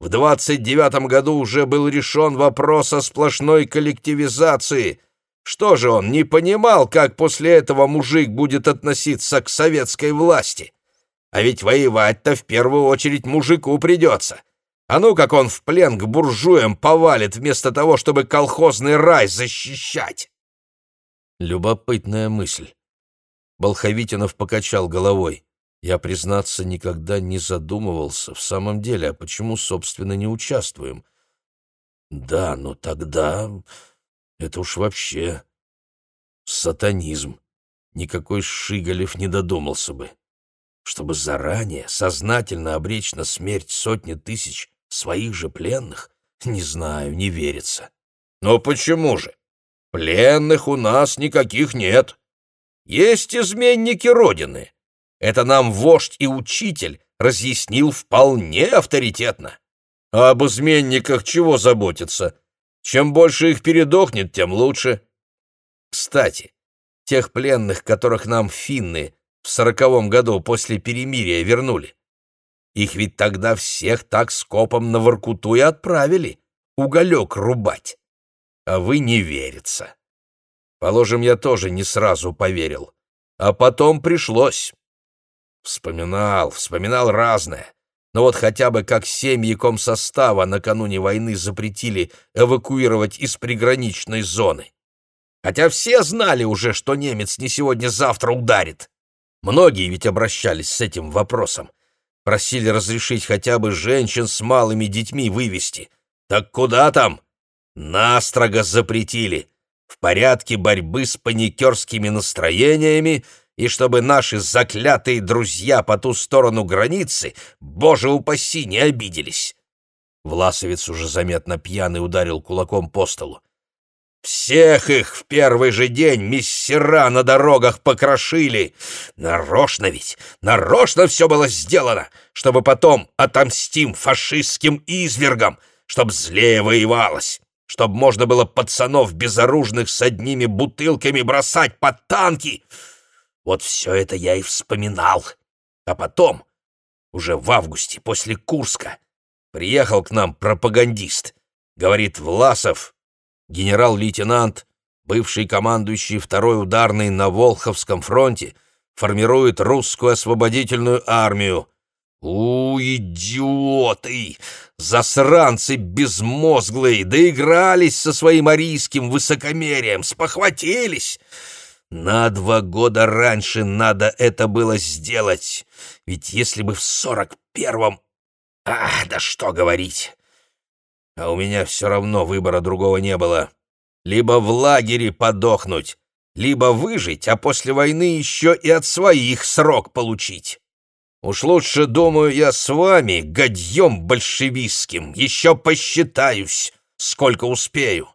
В двадцать девятом году уже был решен вопрос о сплошной коллективизации. Что же он, не понимал, как после этого мужик будет относиться к советской власти? А ведь воевать-то в первую очередь мужику придется. А ну, как он в плен к буржуям повалит, вместо того, чтобы колхозный рай защищать!» Любопытная мысль. Болховитинов покачал головой. Я, признаться, никогда не задумывался в самом деле, а почему, собственно, не участвуем? Да, но тогда это уж вообще сатанизм. Никакой Шигалев не додумался бы. Чтобы заранее сознательно обречь на смерть сотни тысяч своих же пленных? Не знаю, не верится. Но почему же? Пленных у нас никаких нет. Есть изменники Родины. Это нам вождь и учитель разъяснил вполне авторитетно. А об изменниках чего заботиться? Чем больше их передохнет, тем лучше. Кстати, тех пленных, которых нам финны в сороковом году после перемирия вернули, их ведь тогда всех так скопом на Воркуту и отправили, уголек рубать. А вы не верится. Положим, я тоже не сразу поверил. А потом пришлось. Вспоминал, вспоминал разное. Но вот хотя бы как семьи комсостава накануне войны запретили эвакуировать из приграничной зоны. Хотя все знали уже, что немец не сегодня-завтра ударит. Многие ведь обращались с этим вопросом. Просили разрешить хотя бы женщин с малыми детьми вывести. Так куда там? Настрого запретили. В порядке борьбы с паникерскими настроениями и чтобы наши заклятые друзья по ту сторону границы, боже упаси, не обиделись. Власовец уже заметно пьяный ударил кулаком по столу. Всех их в первый же день мессера на дорогах покрошили. Нарочно ведь, нарочно все было сделано, чтобы потом отомстим фашистским извергам, чтоб злее воевалось, чтоб можно было пацанов безоружных с одними бутылками бросать под танки. Вот все это я и вспоминал. А потом, уже в августе, после Курска, приехал к нам пропагандист. Говорит, Власов генерал-лейтенант, бывший командующий второй ударной на Волховском фронте, формирует русскую освободительную армию. У, идиоты! Засранцы безмозглые, доигрались со своим арийским высокомерием, спохватились! На два года раньше надо это было сделать, ведь если бы в сорок первом... Ах, да что говорить! А у меня все равно выбора другого не было. Либо в лагере подохнуть, либо выжить, а после войны еще и от своих срок получить. Уж лучше, думаю, я с вами, гадьем большевистским, еще посчитаюсь, сколько успею.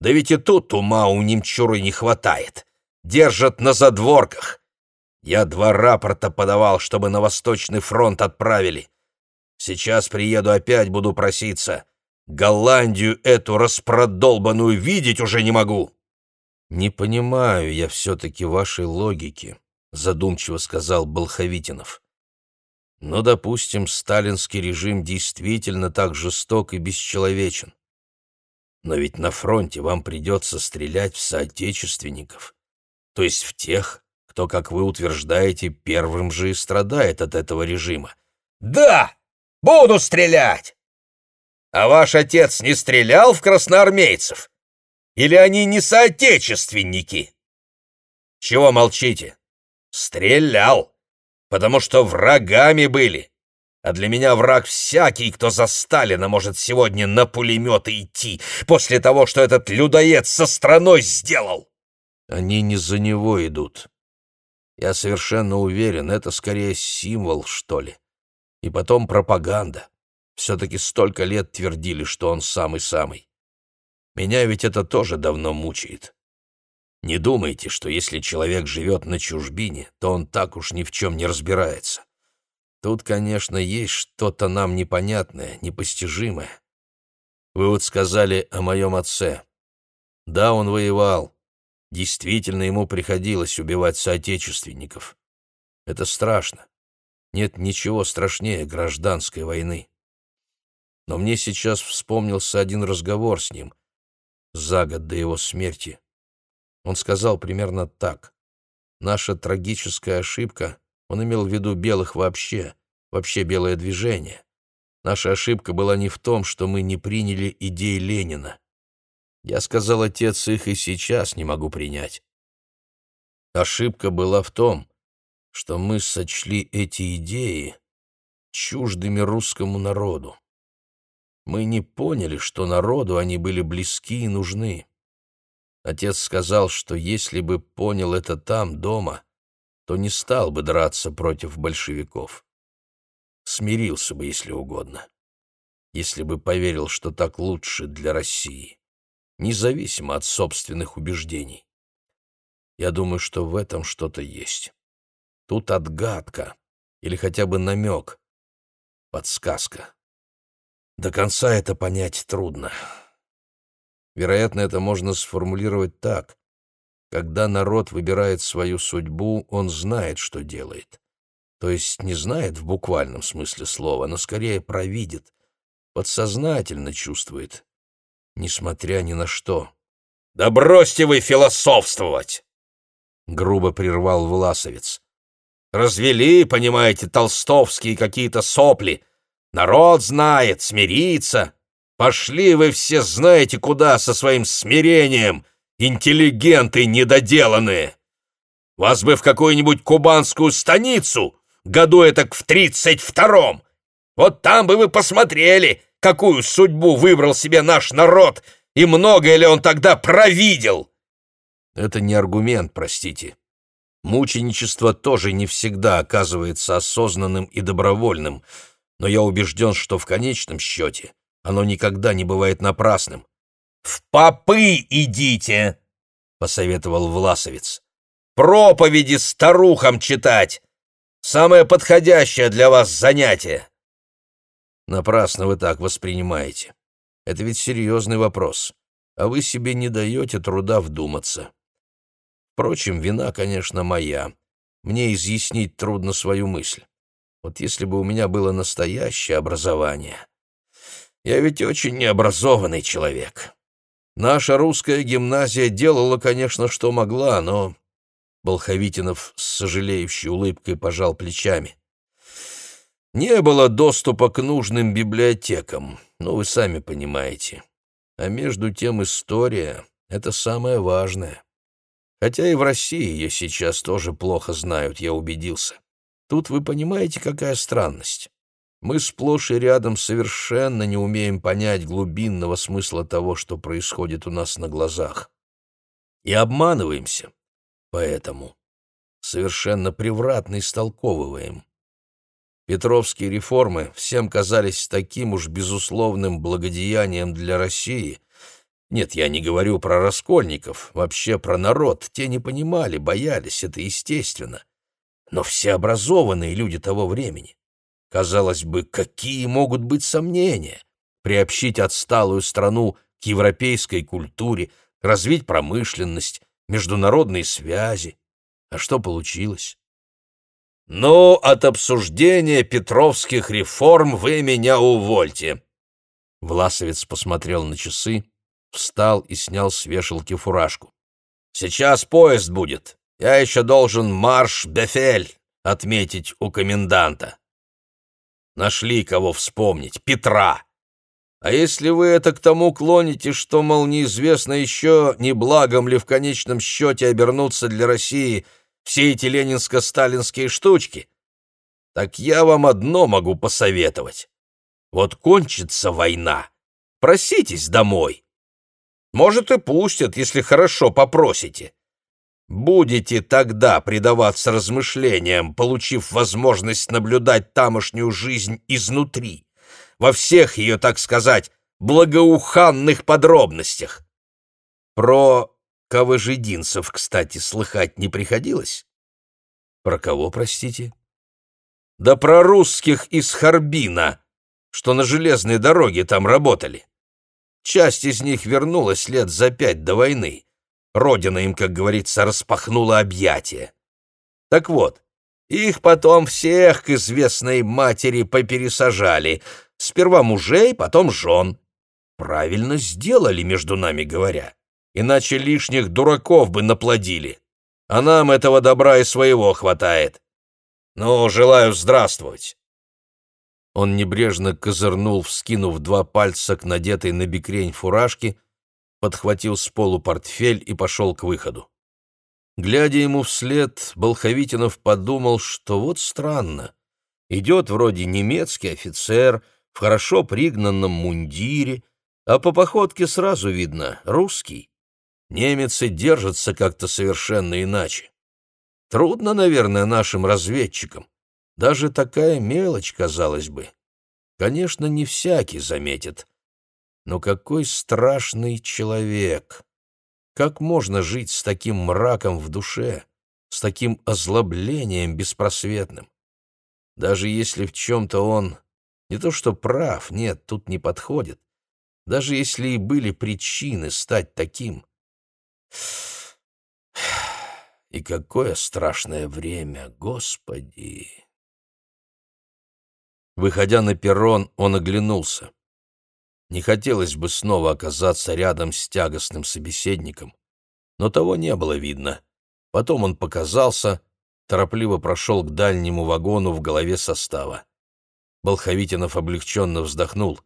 Да ведь и тут ума у немчуры не хватает. Держат на задворках. Я два рапорта подавал, чтобы на Восточный фронт отправили. Сейчас приеду опять, буду проситься. Голландию эту распродолбанную видеть уже не могу!» «Не понимаю я все-таки вашей логики», — задумчиво сказал Болховитинов. «Но, допустим, сталинский режим действительно так жесток и бесчеловечен. Но ведь на фронте вам придется стрелять в соотечественников, то есть в тех, кто, как вы утверждаете, первым же и страдает от этого режима». «Да! Буду стрелять! А ваш отец не стрелял в красноармейцев? Или они не соотечественники? Чего молчите? Стрелял, потому что врагами были. А для меня враг всякий, кто за Сталина может сегодня на пулеметы идти, после того, что этот людоед со страной сделал. Они не за него идут. Я совершенно уверен, это скорее символ, что ли. И потом пропаганда. Все-таки столько лет твердили, что он самый-самый. Меня ведь это тоже давно мучает. Не думайте, что если человек живет на чужбине, то он так уж ни в чем не разбирается. Тут, конечно, есть что-то нам непонятное, непостижимое. Вы вот сказали о моем отце. Да, он воевал. Действительно, ему приходилось убивать соотечественников. Это страшно. Нет ничего страшнее гражданской войны. Но мне сейчас вспомнился один разговор с ним за год до его смерти. Он сказал примерно так. Наша трагическая ошибка, он имел в виду белых вообще, вообще белое движение. Наша ошибка была не в том, что мы не приняли идеи Ленина. Я сказал, отец, их и сейчас не могу принять. Ошибка была в том, что мы сочли эти идеи чуждыми русскому народу. Мы не поняли, что народу они были близки и нужны. Отец сказал, что если бы понял это там, дома, то не стал бы драться против большевиков. Смирился бы, если угодно. Если бы поверил, что так лучше для России, независимо от собственных убеждений. Я думаю, что в этом что-то есть. Тут отгадка или хотя бы намек, подсказка. До конца это понять трудно. Вероятно, это можно сформулировать так. Когда народ выбирает свою судьбу, он знает, что делает. То есть не знает в буквальном смысле слова, но скорее провидит, подсознательно чувствует, несмотря ни на что. «Да бросьте вы философствовать!» — грубо прервал Власовец. «Развели, понимаете, толстовские какие-то сопли, Народ знает, смирится. Пошли вы все знаете куда со своим смирением, интеллигенты недоделанные. Вас бы в какую-нибудь кубанскую станицу, году это в тридцать втором. Вот там бы вы посмотрели, какую судьбу выбрал себе наш народ и многое ли он тогда провидел. Это не аргумент, простите. Мученичество тоже не всегда оказывается осознанным и добровольным — но я убежден, что в конечном счете оно никогда не бывает напрасным. «В попы идите!» — посоветовал Власовец. «Проповеди старухам читать! Самое подходящее для вас занятие!» Напрасно вы так воспринимаете. Это ведь серьезный вопрос, а вы себе не даете труда вдуматься. Впрочем, вина, конечно, моя. Мне изъяснить трудно свою мысль. Вот если бы у меня было настоящее образование. Я ведь очень необразованный человек. Наша русская гимназия делала, конечно, что могла, но... Болховитинов с сожалеющей улыбкой пожал плечами. Не было доступа к нужным библиотекам, ну, вы сами понимаете. А между тем история — это самое важное. Хотя и в России ее сейчас тоже плохо знают, я убедился. Тут вы понимаете, какая странность. Мы сплошь и рядом совершенно не умеем понять глубинного смысла того, что происходит у нас на глазах. И обманываемся. Поэтому совершенно превратно истолковываем. Петровские реформы всем казались таким уж безусловным благодеянием для России. Нет, я не говорю про раскольников, вообще про народ. Те не понимали, боялись, это естественно но все образованные люди того времени. Казалось бы, какие могут быть сомнения? Приобщить отсталую страну к европейской культуре, развить промышленность, международные связи. А что получилось? «Ну, от обсуждения петровских реформ вы меня увольте!» Власовец посмотрел на часы, встал и снял с вешалки фуражку. «Сейчас поезд будет. Я еще должен марш-бефель отметить у коменданта. Нашли кого вспомнить. Петра. А если вы это к тому клоните, что, мол, неизвестно еще, не благом ли в конечном счете обернутся для России все эти ленинско-сталинские штучки, так я вам одно могу посоветовать. Вот кончится война, проситесь домой. Может, и пустят, если хорошо попросите. Будете тогда предаваться размышлениям, получив возможность наблюдать тамошнюю жизнь изнутри, во всех ее, так сказать, благоуханных подробностях. Про кавыжидинцев, кстати, слыхать не приходилось? Про кого, простите? Да про русских из Харбина, что на железной дороге там работали. Часть из них вернулась лет за пять до войны. Родина им, как говорится, распахнула объятия. Так вот, их потом всех к известной матери попересажали. Сперва мужей, потом жен. Правильно сделали, между нами говоря. Иначе лишних дураков бы наплодили. А нам этого добра и своего хватает. Ну, желаю здравствовать. Он небрежно козырнул, вскинув два пальца к надетой на бикрень фуражке, подхватил с полу портфель и пошел к выходу. Глядя ему вслед, Болховитинов подумал, что вот странно. Идет вроде немецкий офицер в хорошо пригнанном мундире, а по походке сразу видно — русский. Немцы держатся как-то совершенно иначе. Трудно, наверное, нашим разведчикам. Даже такая мелочь, казалось бы. Конечно, не всякий заметит. Но какой страшный человек! Как можно жить с таким мраком в душе, с таким озлоблением беспросветным? Даже если в чем-то он не то что прав, нет, тут не подходит. Даже если и были причины стать таким. *sighs* И какое страшное время, Господи! Выходя на перрон, он оглянулся. Не хотелось бы снова оказаться рядом с тягостным собеседником, но того не было видно. Потом он показался, торопливо прошел к дальнему вагону в голове состава. Болховитинов облегченно вздохнул.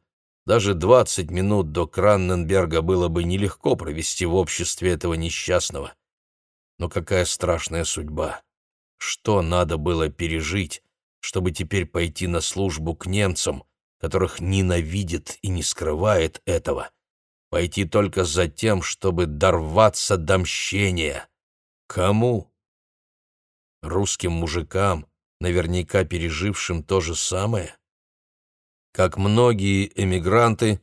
Даже двадцать минут до Кранненберга было бы нелегко провести в обществе этого несчастного. Но какая страшная судьба! Что надо было пережить, чтобы теперь пойти на службу к немцам, которых ненавидит и не скрывает этого, пойти только за тем, чтобы дорваться до мщения. Кому? Русским мужикам, наверняка пережившим то же самое? Как многие эмигранты,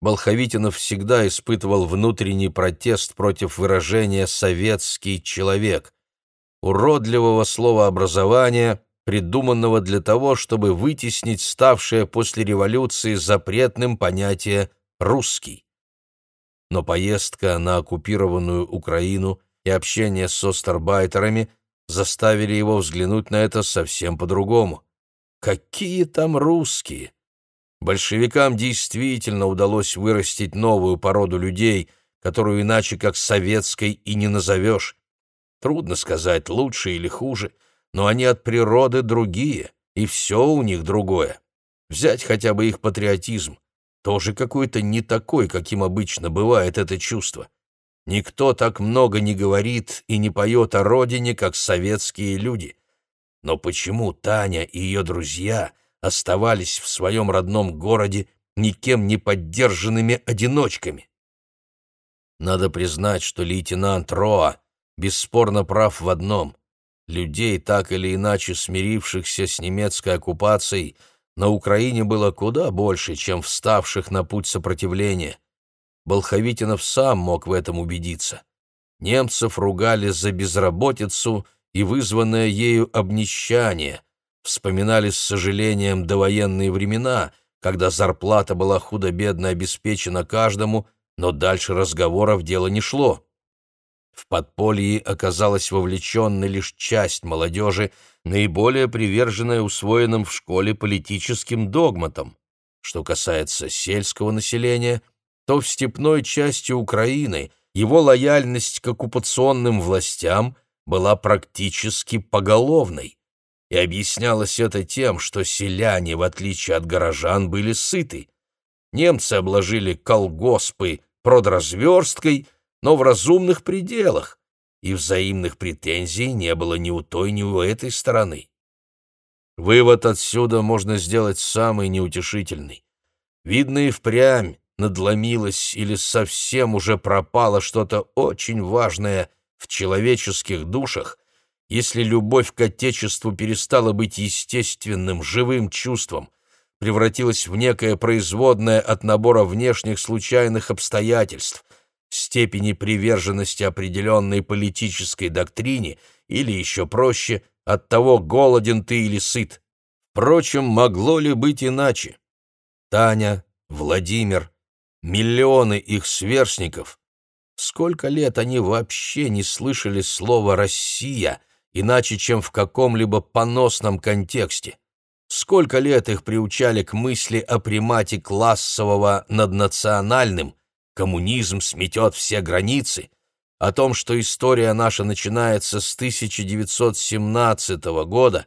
Болховитинов всегда испытывал внутренний протест против выражения «советский человек», уродливого слова образования, придуманного для того, чтобы вытеснить ставшее после революции запретным понятие «русский». Но поездка на оккупированную Украину и общение с остарбайтерами заставили его взглянуть на это совсем по-другому. Какие там русские? Большевикам действительно удалось вырастить новую породу людей, которую иначе как советской и не назовешь. Трудно сказать, лучше или хуже — но они от природы другие, и все у них другое. Взять хотя бы их патриотизм. Тоже какой-то не такой, каким обычно бывает это чувство. Никто так много не говорит и не поет о родине, как советские люди. Но почему Таня и ее друзья оставались в своем родном городе никем не поддержанными одиночками? Надо признать, что лейтенант Роа бесспорно прав в одном. Людей, так или иначе смирившихся с немецкой оккупацией, на Украине было куда больше, чем вставших на путь сопротивления. Болховитинов сам мог в этом убедиться. Немцев ругали за безработицу и вызванное ею обнищание, вспоминали с сожалением довоенные времена, когда зарплата была худо-бедно обеспечена каждому, но дальше разговоров дело не шло. В подполье оказалась вовлеченной лишь часть молодежи, наиболее приверженная усвоенным в школе политическим догматам. Что касается сельского населения, то в степной части Украины его лояльность к оккупационным властям была практически поголовной. И объяснялось это тем, что селяне, в отличие от горожан, были сыты. Немцы обложили колгоспы продразверсткой – но в разумных пределах, и взаимных претензий не было ни у той, ни у этой стороны. Вывод отсюда можно сделать самый неутешительный. Видно и впрямь надломилось или совсем уже пропало что-то очень важное в человеческих душах, если любовь к Отечеству перестала быть естественным, живым чувством, превратилась в некое производное от набора внешних случайных обстоятельств, степени приверженности определенной политической доктрине или, еще проще, от того, голоден ты или сыт. Впрочем, могло ли быть иначе? Таня, Владимир, миллионы их сверстников. Сколько лет они вообще не слышали слова «Россия», иначе, чем в каком-либо поносном контексте? Сколько лет их приучали к мысли о примате классового над национальным, коммунизм сметет все границы, о том, что история наша начинается с 1917 года,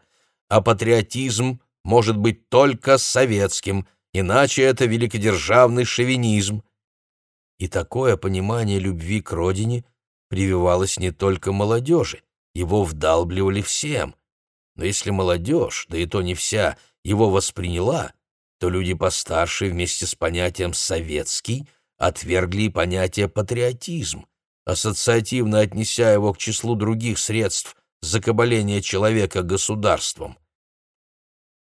а патриотизм может быть только советским, иначе это великодержавный шовинизм. И такое понимание любви к родине прививалось не только молодежи, его вдалбливали всем. Но если молодежь, да и то не вся, его восприняла, то люди постарше вместе с понятием «советский» отвергли понятие «патриотизм», ассоциативно отнеся его к числу других средств закабаления человека государством.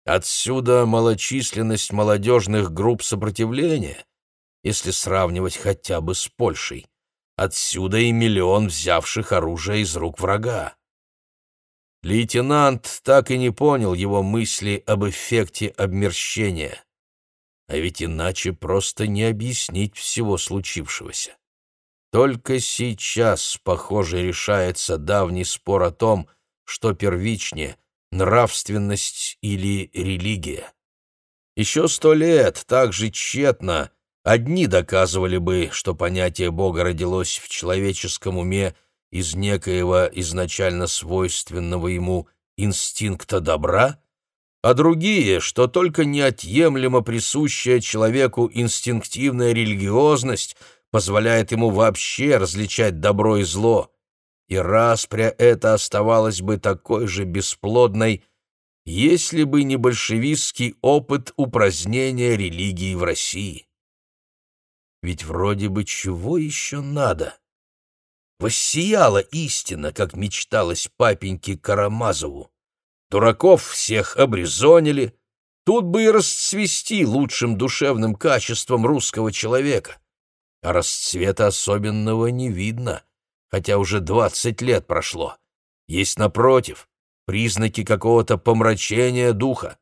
Отсюда малочисленность молодежных групп сопротивления, если сравнивать хотя бы с Польшей. Отсюда и миллион взявших оружие из рук врага. Лейтенант так и не понял его мысли об эффекте обмерщения. А ведь иначе просто не объяснить всего случившегося. Только сейчас, похоже, решается давний спор о том, что первичнее — нравственность или религия. Еще сто лет так же тщетно одни доказывали бы, что понятие Бога родилось в человеческом уме из некоего изначально свойственного ему инстинкта добра, а другие, что только неотъемлемо присущая человеку инстинктивная религиозность позволяет ему вообще различать добро и зло, и распря это оставалась бы такой же бесплодной, если бы не большевистский опыт упразднения религии в России. Ведь вроде бы чего еще надо? Воссияла истина, как мечталось папеньке Карамазову. Дураков всех обрезонили, тут бы и расцвести лучшим душевным качеством русского человека а расцвета особенного не видно, хотя уже двадцать лет прошло. Есть, напротив, признаки какого-то помрачения духа.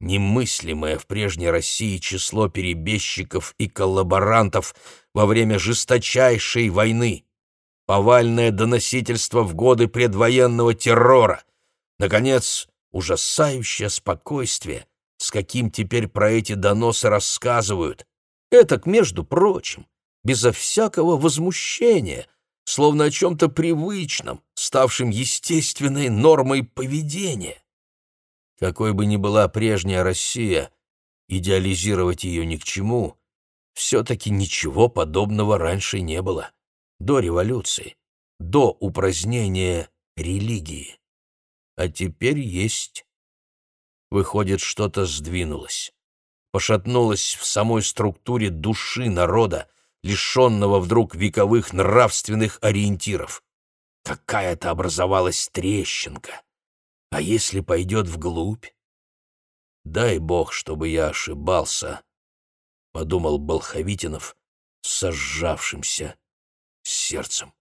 Немыслимое в прежней России число перебежчиков и коллаборантов во время жесточайшей войны, повальное доносительство в годы предвоенного террора, наконец, ужасающее спокойствие, с каким теперь про эти доносы рассказывают, Этак, между прочим, безо всякого возмущения, словно о чем-то привычном, ставшем естественной нормой поведения. Какой бы ни была прежняя Россия, идеализировать ее ни к чему, все-таки ничего подобного раньше не было, до революции, до упразднения религии. А теперь есть. Выходит, что-то сдвинулось пошатнулась в самой структуре души народа, лишенного вдруг вековых нравственных ориентиров. Какая-то образовалась трещинка. А если пойдет вглубь? Дай бог, чтобы я ошибался, — подумал Болховитинов с сожжавшимся сердцем.